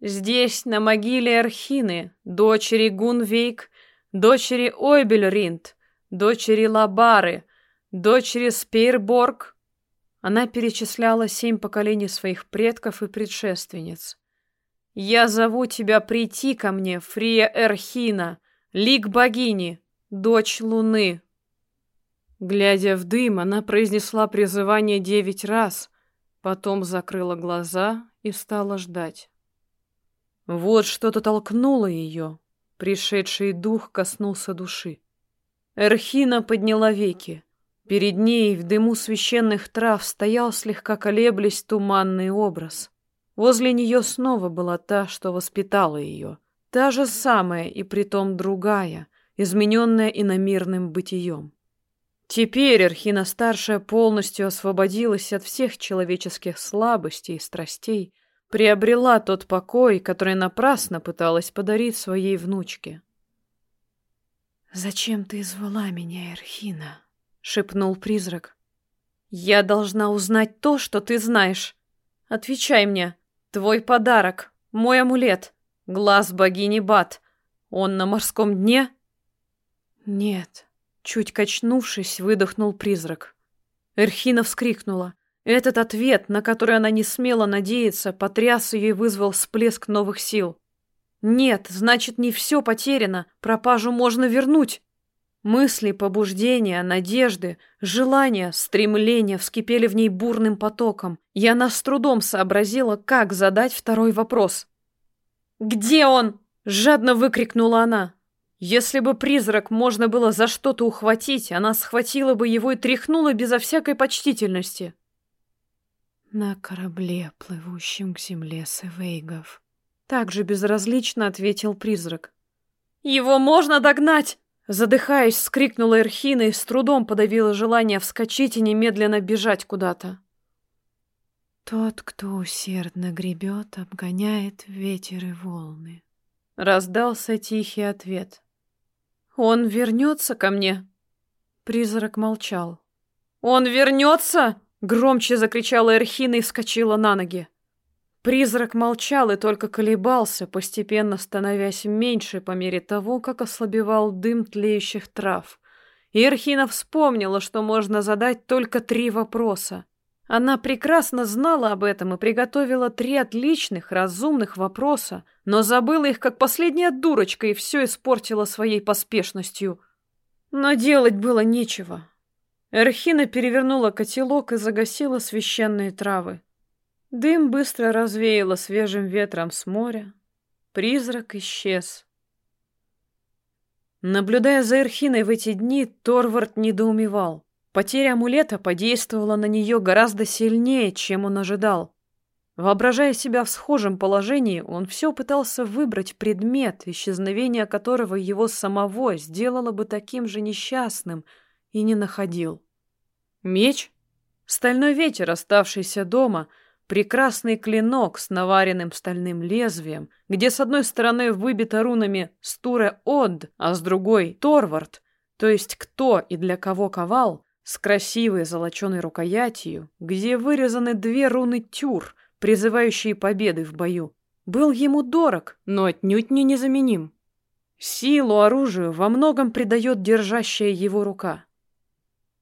«Здесь, на могиле Архины, дочери Гунвейк, дочери Ойбельринд, дочери Лабары, дочери Спейрборг, она перечисляла семь поколений своих предков и предшественниц. «Я зову тебя прийти ко мне, Фрия Эрхина, лик богини, дочь луны». Глядя в дым, она произнесла призывание девять раз, потом закрыла глаза и стала ждать. Вот что-то толкнуло ее. Пришедший дух коснулся души. Эрхина подняла веки. Перед ней в дыму священных трав стоял слегка колеблясь туманный образ. Возле нее снова была та, что воспитала ее. Та же самая и притом другая, измененная иномирным бытием. Теперь Архина-старшая полностью освободилась от всех человеческих слабостей и страстей, приобрела тот покой, который напрасно пыталась подарить своей внучке. «Зачем ты звала меня, Эрхина?» — шепнул призрак. «Я должна узнать то, что ты знаешь. Отвечай мне. Твой подарок, мой амулет, глаз богини Бат. Он на морском дне?» «Нет», Чуть качнувшись, выдохнул призрак. Эрхина вскрикнула. Этот ответ, на который она не смела надеяться, потряс ее и вызвал всплеск новых сил. Нет, значит, не все потеряно, пропажу можно вернуть. Мысли, побуждения, надежды, желания, стремления вскипели в ней бурным потоком, и она с трудом сообразила, как задать второй вопрос. «Где он?» — жадно выкрикнула она. Если бы призрак можно было за что-то ухватить, она схватила бы его и тряхнула безо всякой почтительности. На корабле, плывущем к земле Севейгов. Так же безразлично ответил призрак. «Его можно догнать!» Задыхаясь, скрикнула Эрхина и с трудом подавила желание вскочить и немедленно бежать куда-то. Тот, кто усердно гребет, обгоняет ветер и волны. Раздался тихий ответ. «Он вернется ко мне?» Призрак молчал. «Он вернется?» — громче закричала Эрхина и вскочила на ноги. Призрак молчал и только колебался, постепенно становясь меньше по мере того, как ослабевал дым тлеющих трав. И Эрхина вспомнила, что можно задать только три вопроса. Она прекрасно знала об этом и приготовила три отличных, разумных вопроса, но забыла их как последняя дурочка и все испортила своей поспешностью. Но делать было нечего. Эрхина перевернула котелок и загасила священные травы. Дым быстро развеяло свежим ветром с моря. Призрак исчез. Наблюдая за Эрхиной в эти дни, Торвард недоумевал. Потеря амулета подействовала на нее гораздо сильнее, чем он ожидал. Воображая себя в схожем положении, он все пытался выбрать предмет, исчезновение которого его самого сделало бы таким же несчастным, и не находил. Меч? Стальной ветер, оставшийся дома, прекрасный клинок с наваренным стальным лезвием, где с одной стороны выбито рунами «Стуре Од», а с другой «Торвард», то есть кто и для кого ковал, с красивой золоченой рукоятью, где вырезаны две руны тюр, призывающие победы в бою, был ему дорог, но отнюдь не незаменим. Силу оружию во многом придает держащая его рука.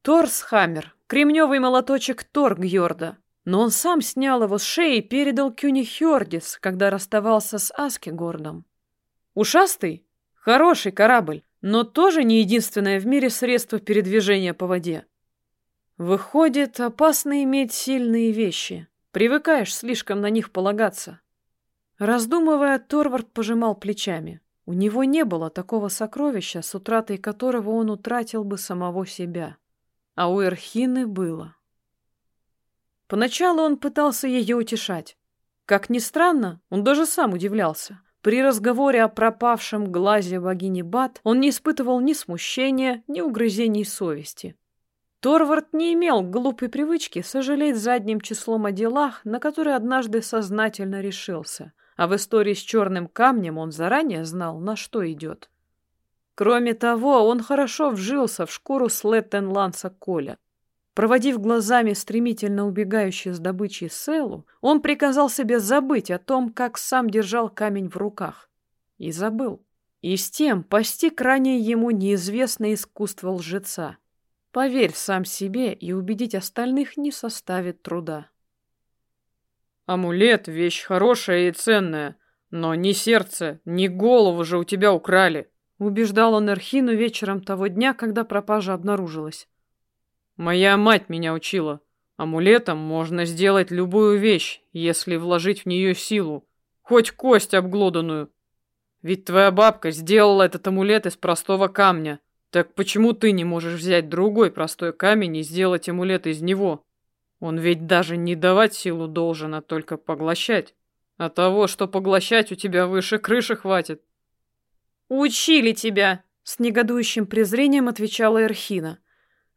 Торсхаммер, кремневый молоточек Торгьорда, но он сам снял его с шеи и передал Кюни Хёрдис, когда расставался с Аскегордом. Ушастый? Хороший корабль, но тоже не единственное в мире средство передвижения по воде. Выходит, опасно иметь сильные вещи. Привыкаешь слишком на них полагаться. Раздумывая, Торвард пожимал плечами. У него не было такого сокровища, с утратой которого он утратил бы самого себя. А у Эрхины было. Поначалу он пытался ее утешать. Как ни странно, он даже сам удивлялся. При разговоре о пропавшем глазе богини Бат он не испытывал ни смущения, ни угрызений совести. Торвард не имел глупой привычки сожалеть задним числом о делах, на которые однажды сознательно решился, а в истории с черным камнем он заранее знал, на что идет. Кроме того, он хорошо вжился в шкуру Слеттенланса Коля. Проводив глазами стремительно убегающую с добычей Селу, он приказал себе забыть о том, как сам держал камень в руках. И забыл. И с тем постиг ранее ему неизвестное искусство лжеца. Поверь сам себе, и убедить остальных не составит труда. Амулет — вещь хорошая и ценная, но ни сердце, ни голову же у тебя украли, убеждал он Эрхину вечером того дня, когда пропажа обнаружилась. Моя мать меня учила. Амулетом можно сделать любую вещь, если вложить в нее силу. хоть кость обглоданную. Ведь твоя бабка сделала этот амулет из простого камня. Так почему ты не можешь взять другой простой камень и сделать амулет из него? Он ведь даже не давать силу должен, а только поглощать. А того, что поглощать, у тебя выше крыши хватит. «Учили тебя!» — с негодующим презрением отвечала Эрхина.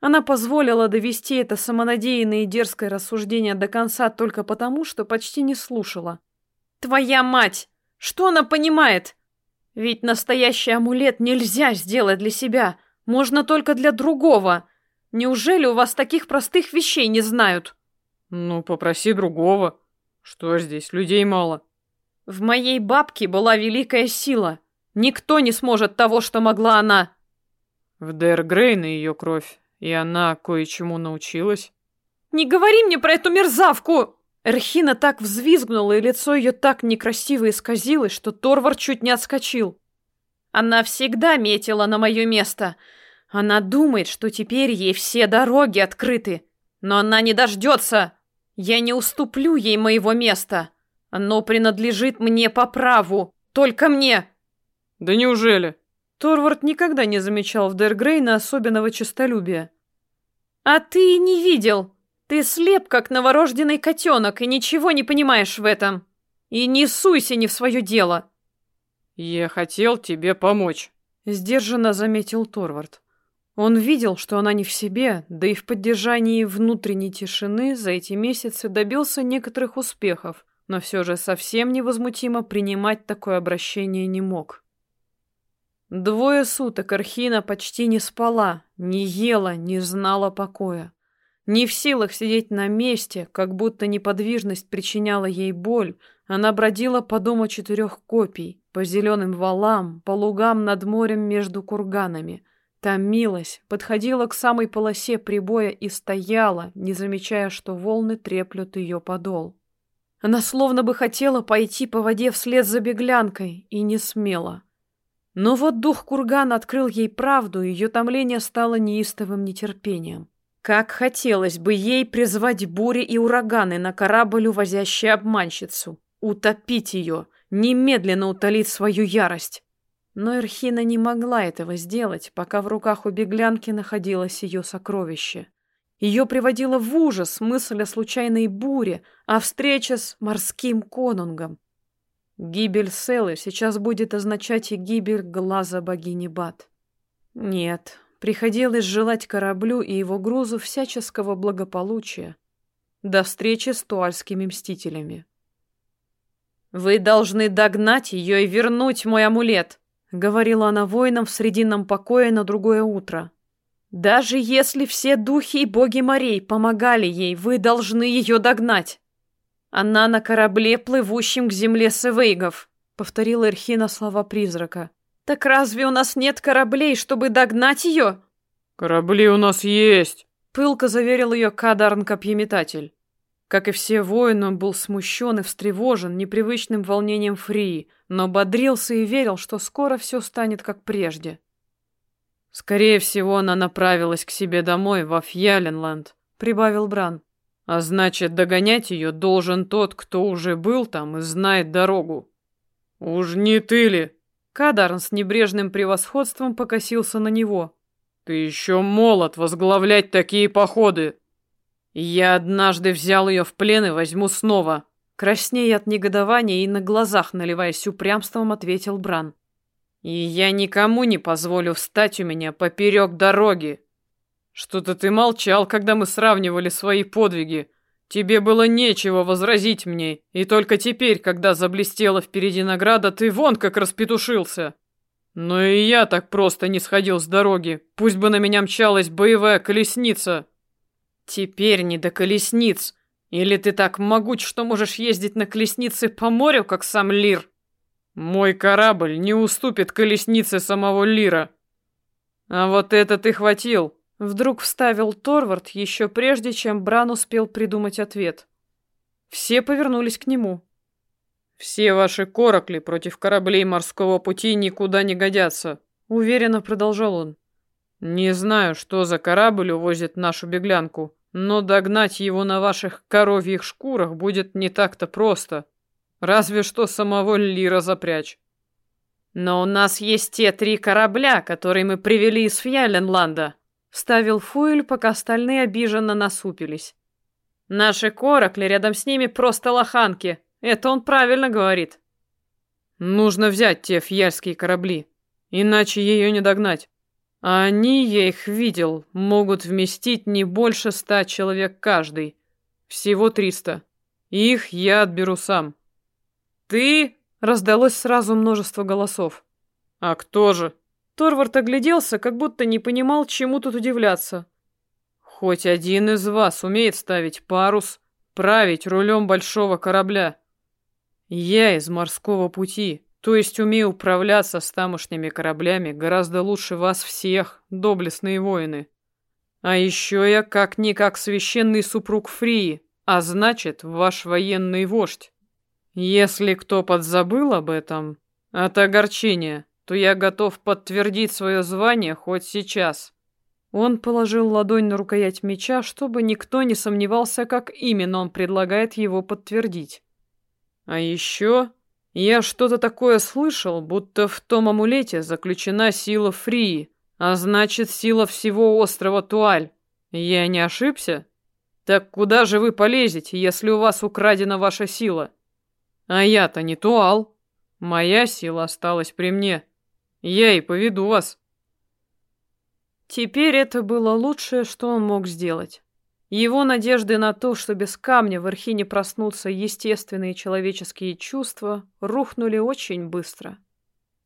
Она позволила довести это самонадеянное и дерзкое рассуждение до конца только потому, что почти не слушала. «Твоя мать! Что она понимает? Ведь настоящий амулет нельзя сделать для себя, можно только для другого. Неужели у вас таких простых вещей не знают?» «Ну, попроси другого. Что здесь, людей мало». «В моей бабке была великая сила. Никто не сможет того, что могла она». «В Дэр Грейн ее кровь. И она кое-чему научилась? «Не говори мне про эту мерзавку!» Эрхина так взвизгнула, и лицо ее так некрасиво исказилось, что Торвар чуть не отскочил. Она всегда метила на мое место. Она думает, что теперь ей все дороги открыты. Но она не дождется. Я не уступлю ей моего места. Оно принадлежит мне по праву. Только мне. Да неужели? Торвард никогда не замечал в Дергрейна особенного честолюбия. «А ты не видел. Ты слеп, как новорожденный котенок, и ничего не понимаешь в этом. И не суйся не в свое дело». «Я хотел тебе помочь», — сдержанно заметил Торвард. Он видел, что она не в себе, да и в поддержании внутренней тишины за эти месяцы добился некоторых успехов, но все же совсем невозмутимо принимать такое обращение не мог. Двое суток Архина почти не спала, не ела, не знала покоя. Не в силах сидеть на месте, как будто неподвижность причиняла ей боль, она бродила по дому четырех копий, по зеленым валам, по лугам над морем между курганами. Томилась, подходила к самой полосе прибоя и стояла, не замечая, что волны треплют ее подол. Она словно бы хотела пойти по воде вслед за беглянкой и не смела. Но вот дух кургана открыл ей правду, и ее томление стало неистовым нетерпением. Как хотелось бы ей призвать бури и ураганы на корабль, увозящий обманщицу, утопить ее, немедленно утолить свою ярость. Но Эрхина не могла этого сделать, пока в руках у беглянки находилось ее сокровище. Ее приводила в ужас мысль о случайной буре, о встрече с морским конунгом. Гибель Селы сейчас будет означать и гибель глаза богини Бат. Нет, приходилось желать кораблю и его грузу всяческого благополучия. До встречи с туальскими мстителями. «Вы должны догнать ее и вернуть мой амулет», — говорила она воинам в срединном покое на другое утро. «Даже если все духи и боги морей помогали ей, вы должны ее догнать». Она на корабле, плывущем к земле Севейгов, повторила Эрхина слова призрака. Так разве у нас нет кораблей, чтобы догнать ее? Корабли у нас есть, пылко заверил ее Кадарн-копьеметатель. Как и все воины, он был смущен и встревожен непривычным волнением Фрии, но бодрился и верил, что скоро все станет как прежде. Скорее всего, она направилась к себе домой, во Фьяленланд, прибавил Бран. А значит, догонять ее должен тот, кто уже был там и знает дорогу. Уж не ты ли? Кадарн с небрежным превосходством покосился на него. Ты еще молод возглавлять такие походы. Я однажды взял ее в плен и возьму снова. Краснея от негодования и на глазах наливаясь упрямством, ответил Бран. И я никому не позволю встать у меня поперек дороги. Что-то ты молчал, когда мы сравнивали свои подвиги. Тебе было нечего возразить мне, и только теперь, когда заблестела впереди награда, ты вон как распетушился. Но и я так просто не сходил с дороги, пусть бы на меня мчалась боевая колесница. Теперь не до колесниц. Или ты так могуч, что можешь ездить на колеснице по морю, как сам Лир? Мой корабль не уступит колеснице самого Лира. А вот это ты хватил. Вдруг вставил Торвард еще прежде, чем Бран успел придумать ответ. Все повернулись к нему. «Все ваши корокли против кораблей морского пути никуда не годятся», — уверенно продолжал он. «Не знаю, что за корабль увозит нашу беглянку, но догнать его на ваших коровьих шкурах будет не так-то просто. Разве что самого Лира запрячь. Но у нас есть те три корабля, которые мы привели из Фьяленланда, вставил Фуэль, пока остальные обиженно насупились. Наши коракли рядом с ними просто лоханки. Это он правильно говорит. Нужно взять те фьяльские корабли, иначе ее не догнать. А они, я их видел, могут вместить не больше ста человек каждый. Всего триста. Их я отберу сам. Ты? Раздалось сразу множество голосов. А кто же? Торвард огляделся, как будто не понимал, чему тут удивляться. Хоть один из вас умеет ставить парус, править рулем большого корабля. Я из морского пути, то есть умею управляться с тамошними кораблями гораздо лучше вас всех, доблестные воины. А еще я как-никак священный супруг Фрии, а значит, ваш военный вождь. Если кто подзабыл об этом, от огорчения, то я готов подтвердить свое звание хоть сейчас. Он положил ладонь на рукоять меча, чтобы никто не сомневался, как именно он предлагает его подтвердить. А еще я что-то такое слышал, будто в том амулете заключена сила Фрии, а значит, сила всего острова Туаль. Я не ошибся? Так куда же вы полезете, если у вас украдена ваша сила? А я-то не туал. Моя сила осталась при мне. Я и поведу вас. Теперь это было лучшее, что он мог сделать. Его надежды на то, что без камня в Архине проснутся естественные человеческие чувства, рухнули очень быстро.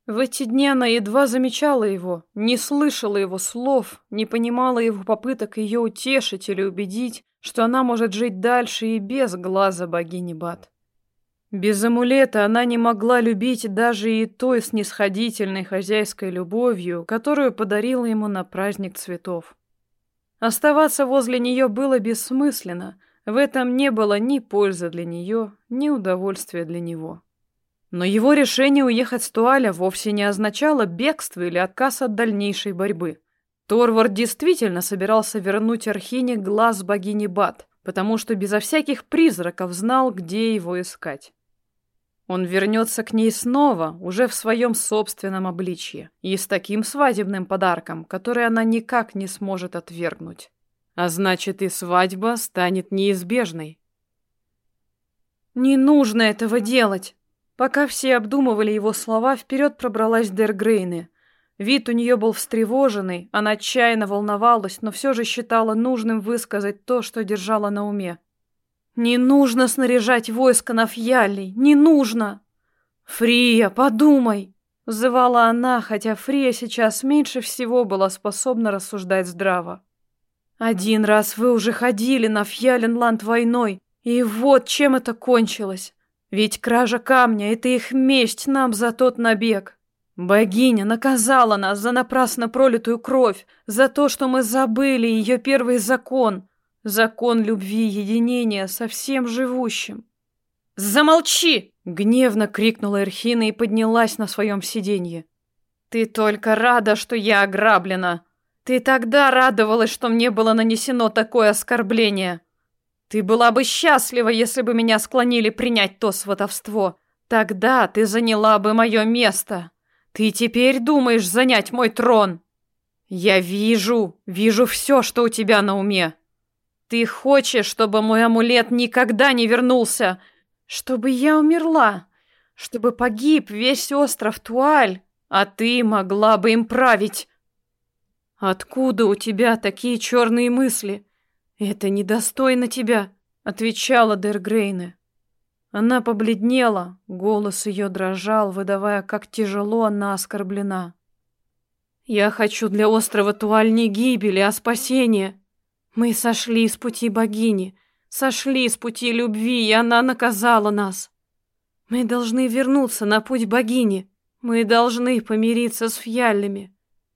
В эти дни она едва замечала его, не слышала его слов, не понимала его попыток ее утешить или убедить, что она может жить дальше и без глаза богини Бат. Без амулета она не могла любить даже и той снисходительной хозяйской любовью, которую подарила ему на праздник цветов. Оставаться возле нее было бессмысленно, в этом не было ни пользы для нее, ни удовольствия для него. Но его решение уехать с Туаля вовсе не означало бегство или отказ от дальнейшей борьбы. Торвард действительно собирался вернуть Архине глаз богини Бат, потому что безо всяких призраков знал, где его искать. Он вернется к ней снова, уже в своем собственном обличье, и с таким свадебным подарком, который она никак не сможет отвергнуть. А значит, и свадьба станет неизбежной. «Не нужно этого делать!» Пока все обдумывали его слова, вперед пробралась Дергрейне. Вид у нее был встревоженный, она отчаянно волновалась, но все же считала нужным высказать то, что держала на уме. Не нужно снаряжать войско на Фьялли, не нужно. Фрия, подумай, взывала она, хотя Фрия сейчас меньше всего была способна рассуждать здраво. Один раз вы уже ходили на Фьяленланд войной, и вот чем это кончилось. Ведь кража камня — это их месть нам за тот набег. Богиня наказала нас за напрасно пролитую кровь, за то, что мы забыли ее первый закон, Закон любви и единения со всем живущим. «Замолчи!» — гневно крикнула Эрхина и поднялась на своем сиденье. «Ты только рада, что я ограблена. Ты тогда радовалась, что мне было нанесено такое оскорбление. Ты была бы счастлива, если бы меня склонили принять то сватовство. Тогда ты заняла бы мое место. Ты теперь думаешь занять мой трон. Я вижу, вижу все, что у тебя на уме. Ты хочешь, чтобы мой амулет никогда не вернулся? Чтобы я умерла? Чтобы погиб весь остров Туаль? А ты могла бы им править? Откуда у тебя такие черные мысли? Это недостойно тебя, отвечала Дергрейне. Она побледнела, голос ее дрожал, выдавая, как тяжело она оскорблена. Я хочу для острова Туаль не гибели, а спасения. Мы сошли с пути богини, сошли с пути любви, и она наказала нас. Мы должны вернуться на путь богини. Мы должны помириться с фьяллями.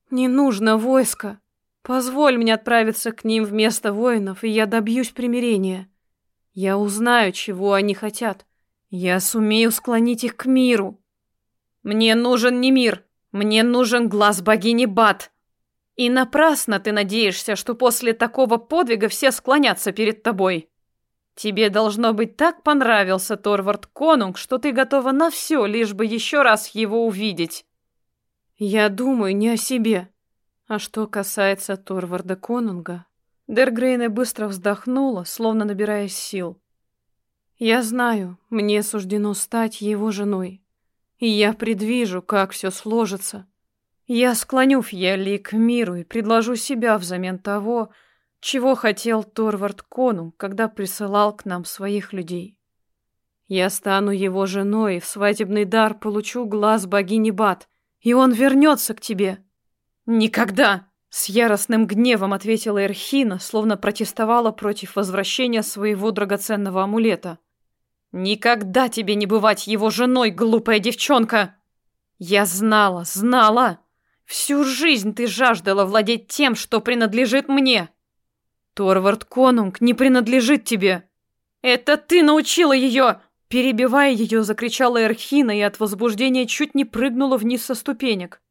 Не нужно войска. Позволь мне отправиться к ним вместо воинов, и я добьюсь примирения. Я узнаю, чего они хотят. Я сумею склонить их к миру. Мне нужен не мир, мне нужен глаз богини Бат. И напрасно ты надеешься, что после такого подвига все склонятся перед тобой. Тебе должно быть так понравился Торвард Конунг, что ты готова на все, лишь бы еще раз его увидеть. Я думаю не о себе. А что касается Торварда Конунга, Дергрейне быстро вздохнула, словно набираясь сил. Я знаю, мне суждено стать его женой. И я предвижу, как все сложится. Я склоню Фьелли к миру и предложу себя взамен того, чего хотел Торвард Конунг, когда присылал к нам своих людей. Я стану его женой и в свадебный дар получу глаз богини Бат, и он вернется к тебе. Никогда! С яростным гневом ответила Эрхина, словно протестовала против возвращения своего драгоценного амулета. «Никогда тебе не бывать его женой, глупая девчонка! Я знала, знала! Всю жизнь ты жаждала владеть тем, что принадлежит мне!» «Торвард Конунг не принадлежит тебе!» «Это ты научила ее!» Перебивая ее, закричала Эрхина и от возбуждения чуть не прыгнула вниз со ступенек.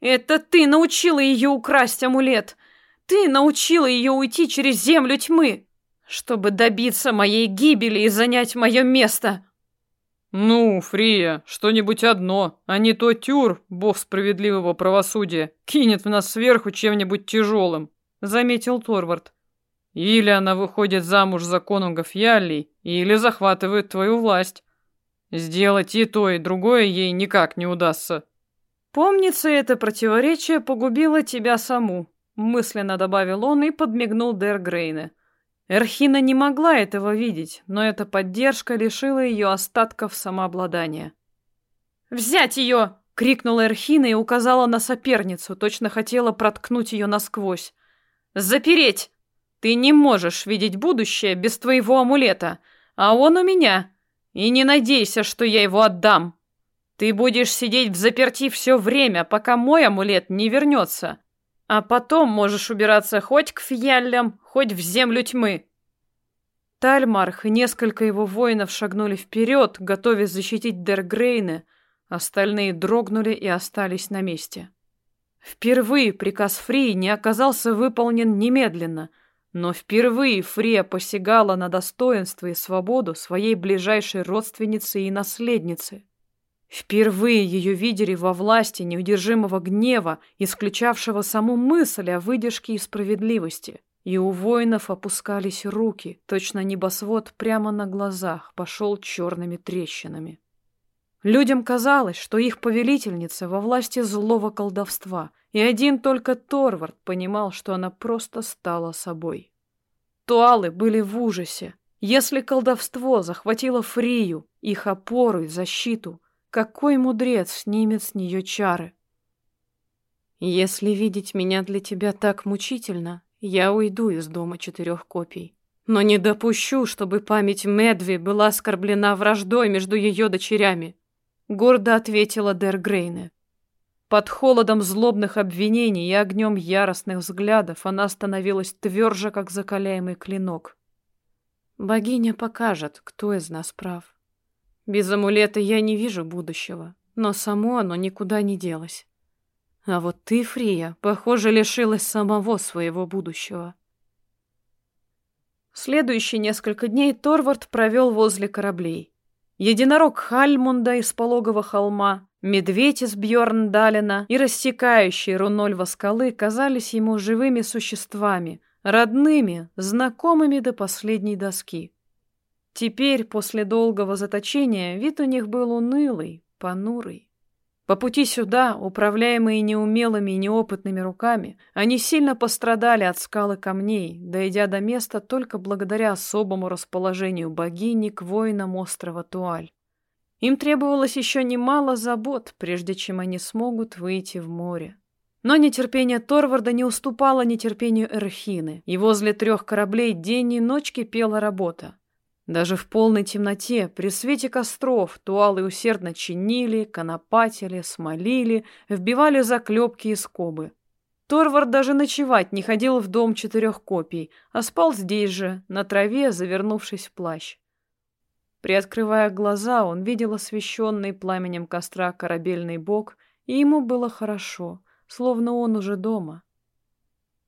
Это ты научила ее украсть амулет. Ты научила ее уйти через землю тьмы, чтобы добиться моей гибели и занять мое место. Ну, Фрия, что-нибудь одно, а не то Тюр, бог справедливого правосудия, кинет в нас сверху чем-нибудь тяжелым, заметил Торвард. Или она выходит замуж за конунгов Яллей, или захватывает твою власть. Сделать и то, и другое ей никак не удастся. «Помнится, это противоречие погубило тебя саму», — мысленно добавил он и подмигнул Дер Грейне. Эрхина не могла этого видеть, но эта поддержка лишила ее остатков самообладания. «Взять ее!» — крикнула Эрхина и указала на соперницу, точно хотела проткнуть ее насквозь. «Запереть! Ты не можешь видеть будущее без твоего амулета, а он у меня, и не надейся, что я его отдам!» Ты будешь сидеть в заперти все время, пока мой амулет не вернется. А потом можешь убираться хоть к фьяллям, хоть в землю тьмы. Тальмарх и несколько его воинов шагнули вперед, готовясь защитить Дергрейна. Остальные дрогнули и остались на месте. Впервые приказ Фрии не оказался выполнен немедленно, но впервые Фрия посягала на достоинство и свободу своей ближайшей родственницы и наследницы. Впервые ее видели во власти неудержимого гнева, исключавшего саму мысль о выдержке и справедливости. И у воинов опускались руки, точно небосвод прямо на глазах пошел черными трещинами. Людям казалось, что их повелительница во власти злого колдовства, и один только Торвард понимал, что она просто стала собой. Туалы были в ужасе. Если колдовство захватило Фрию, их опору и защиту, какой мудрец снимет с нее чары? Если видеть меня для тебя так мучительно, я уйду из дома четырех копий. Но не допущу, чтобы память Медви была оскорблена враждой между ее дочерями, гордо ответила Дер Грейне. Под холодом злобных обвинений и огнем яростных взглядов она становилась тверже, как закаляемый клинок. Богиня покажет, кто из нас прав. Без амулета я не вижу будущего, но само оно никуда не делось. А вот ты, Фрия, похоже, лишилась самого своего будущего. Следующие несколько дней Торвард провел возле кораблей. Единорог Хальмунда из пологого холма, медведь из Бьорндалена и рассекающий Рунольва скалы казались ему живыми существами, родными, знакомыми до последней доски. Теперь, после долгого заточения, вид у них был унылый, понурый. По пути сюда, управляемые неумелыми и неопытными руками, они сильно пострадали от скалы камней, дойдя до места только благодаря особому расположению богини к воинам острова Туаль. Им требовалось еще немало забот, прежде чем они смогут выйти в море. Но нетерпение Торварда не уступало нетерпению Эрхины, и возле трех кораблей день и ночь кипела работа. Даже в полной темноте, при свете костров, туалы усердно чинили, конопатили, смолили, вбивали заклепки и скобы. Торвард даже ночевать не ходил в дом четырех копий, а спал здесь же, на траве, завернувшись в плащ. Приоткрывая глаза, он видел освещенный пламенем костра корабельный бок, и ему было хорошо, словно он уже дома.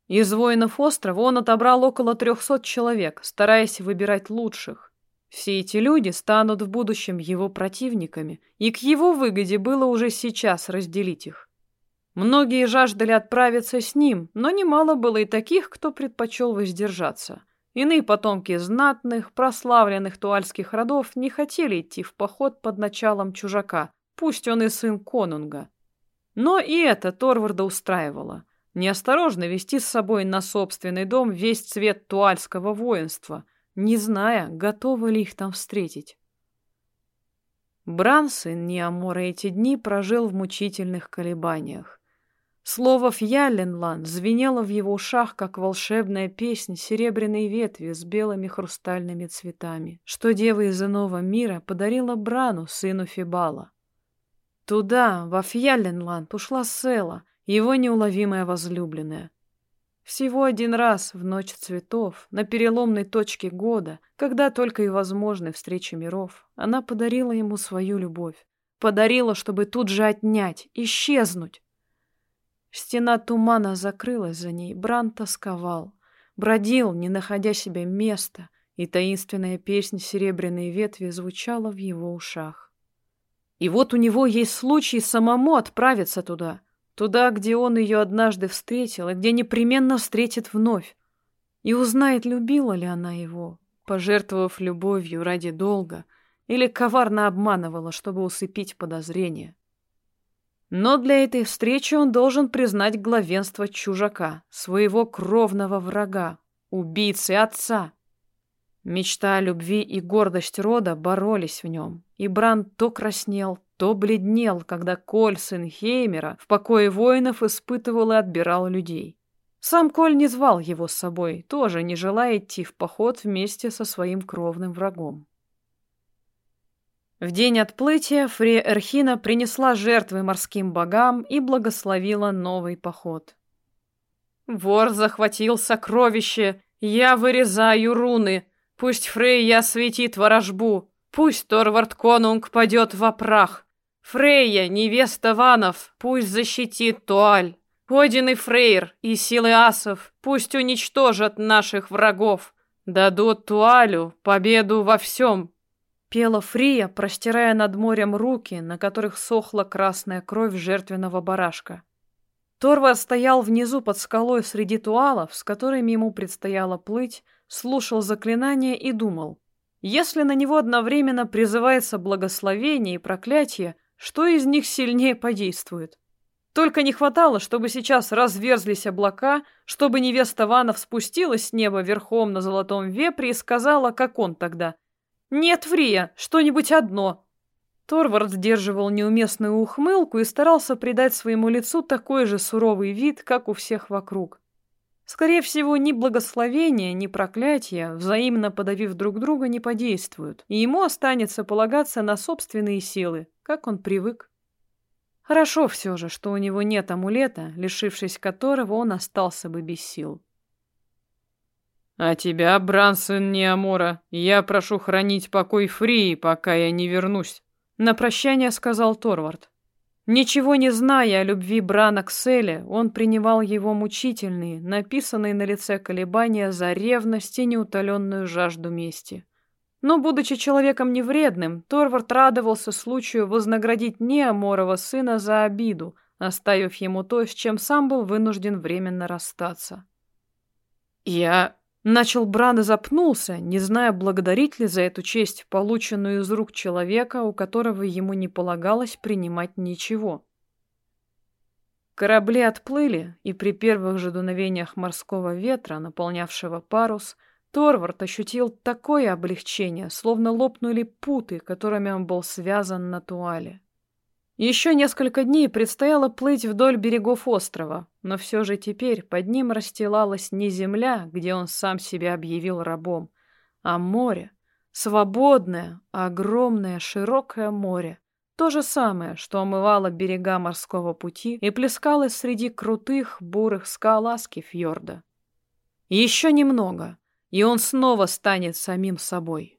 Из воинов острова он отобрал около трехсот человек, стараясь выбирать лучших. Все эти люди станут в будущем его противниками, и к его выгоде было уже сейчас разделить их. Многие жаждали отправиться с ним, но немало было и таких, кто предпочел воздержаться. Иные потомки знатных, прославленных туальских родов не хотели идти в поход под началом чужака, пусть он и сын конунга. Но и это Торварда устраивало. Неосторожно вести с собой на собственный дом весь цвет туальского воинства, не зная, готовы ли их там встретить. Бран, сын Неамора, эти дни прожил в мучительных колебаниях. Слово «фьялленлан» звенело в его ушах, как волшебная песня серебряной ветви с белыми хрустальными цветами, что дева из иного мира подарила Брану, сыну Фибала. Туда, во Фьялленланд, ушла Села, его неуловимая возлюбленная. Всего один раз в ночь цветов, на переломной точке года, когда только и возможны встречи миров, она подарила ему свою любовь. Подарила, чтобы тут же отнять, исчезнуть. Стена тумана закрылась за ней, Бран тосковал. Бродил, не находя себе места, и таинственная песня серебряной ветви звучала в его ушах. И вот у него есть случай самому отправиться туда — Туда, где он ее однажды встретил, и где непременно встретит вновь. И узнает, любила ли она его, пожертвовав любовью ради долга, или коварно обманывала, чтобы усыпить подозрения. Но для этой встречи он должен признать главенство чужака, своего кровного врага, убийцы отца. Мечта о любви и гордость рода боролись в нем, и Бран то краснел, то бледнел, когда Коль, сын Хеймера, в покое воинов испытывал и отбирал людей. Сам Коль не звал его с собой, тоже не желая идти в поход вместе со своим кровным врагом. В день отплытия Фрея Эрхина принесла жертвы морским богам и благословила новый поход. «Вор захватил сокровище, я вырезаю руны, пусть Фрейя осветит ворожбу, пусть Торвард Конунг падет во прах, Фрейя, невеста Ванов, пусть защитит Туаль. Один и Фрейр, и силы асов пусть уничтожат наших врагов. Дадут Туалю победу во всем. Пела Фрия, простирая над морем руки, на которых сохла красная кровь жертвенного барашка. Торвар стоял внизу под скалой среди туалов, с которыми ему предстояло плыть, слушал заклинания и думал. Если на него одновременно призывается благословение и проклятие, что из них сильнее подействует. Только не хватало, чтобы сейчас разверзлись облака, чтобы невеста Ванов спустилась с неба верхом на золотом вепре и сказала, как он тогда. «Нет, Фрия, что-нибудь одно». Торвард сдерживал неуместную ухмылку и старался придать своему лицу такой же суровый вид, как у всех вокруг. Скорее всего, ни благословения, ни проклятия, взаимно подавив друг друга, не подействуют, и ему останется полагаться на собственные силы, как он привык. Хорошо все же, что у него нет амулета, лишившись которого он остался бы без сил. «А тебя, Брансон Неамора, я прошу хранить покой Фрии, пока я не вернусь», — на прощание сказал Торвард. Ничего не зная о любви Брана к Селе, он принимал его мучительные, написанные на лице колебания за ревность и неутоленную жажду мести. Но, будучи человеком невредным, Торвард радовался случаю вознаградить Неаморова сына за обиду, оставив ему то, с чем сам был вынужден временно расстаться. «Я Начал Бран и запнулся, не зная, благодарить ли за эту честь, полученную из рук человека, у которого ему не полагалось принимать ничего. Корабли отплыли, и при первых же дуновениях морского ветра, наполнявшего парус, Торвард ощутил такое облегчение, словно лопнули путы, которыми он был связан на туале. Еще несколько дней предстояло плыть вдоль берегов острова, но все же теперь под ним расстилалась не земля, где он сам себя объявил рабом, а море, свободное, огромное, широкое море, то же самое, что омывало берега морского пути и плескалось среди крутых бурых скал Аски фьорда. Еще немного, и он снова станет самим собой.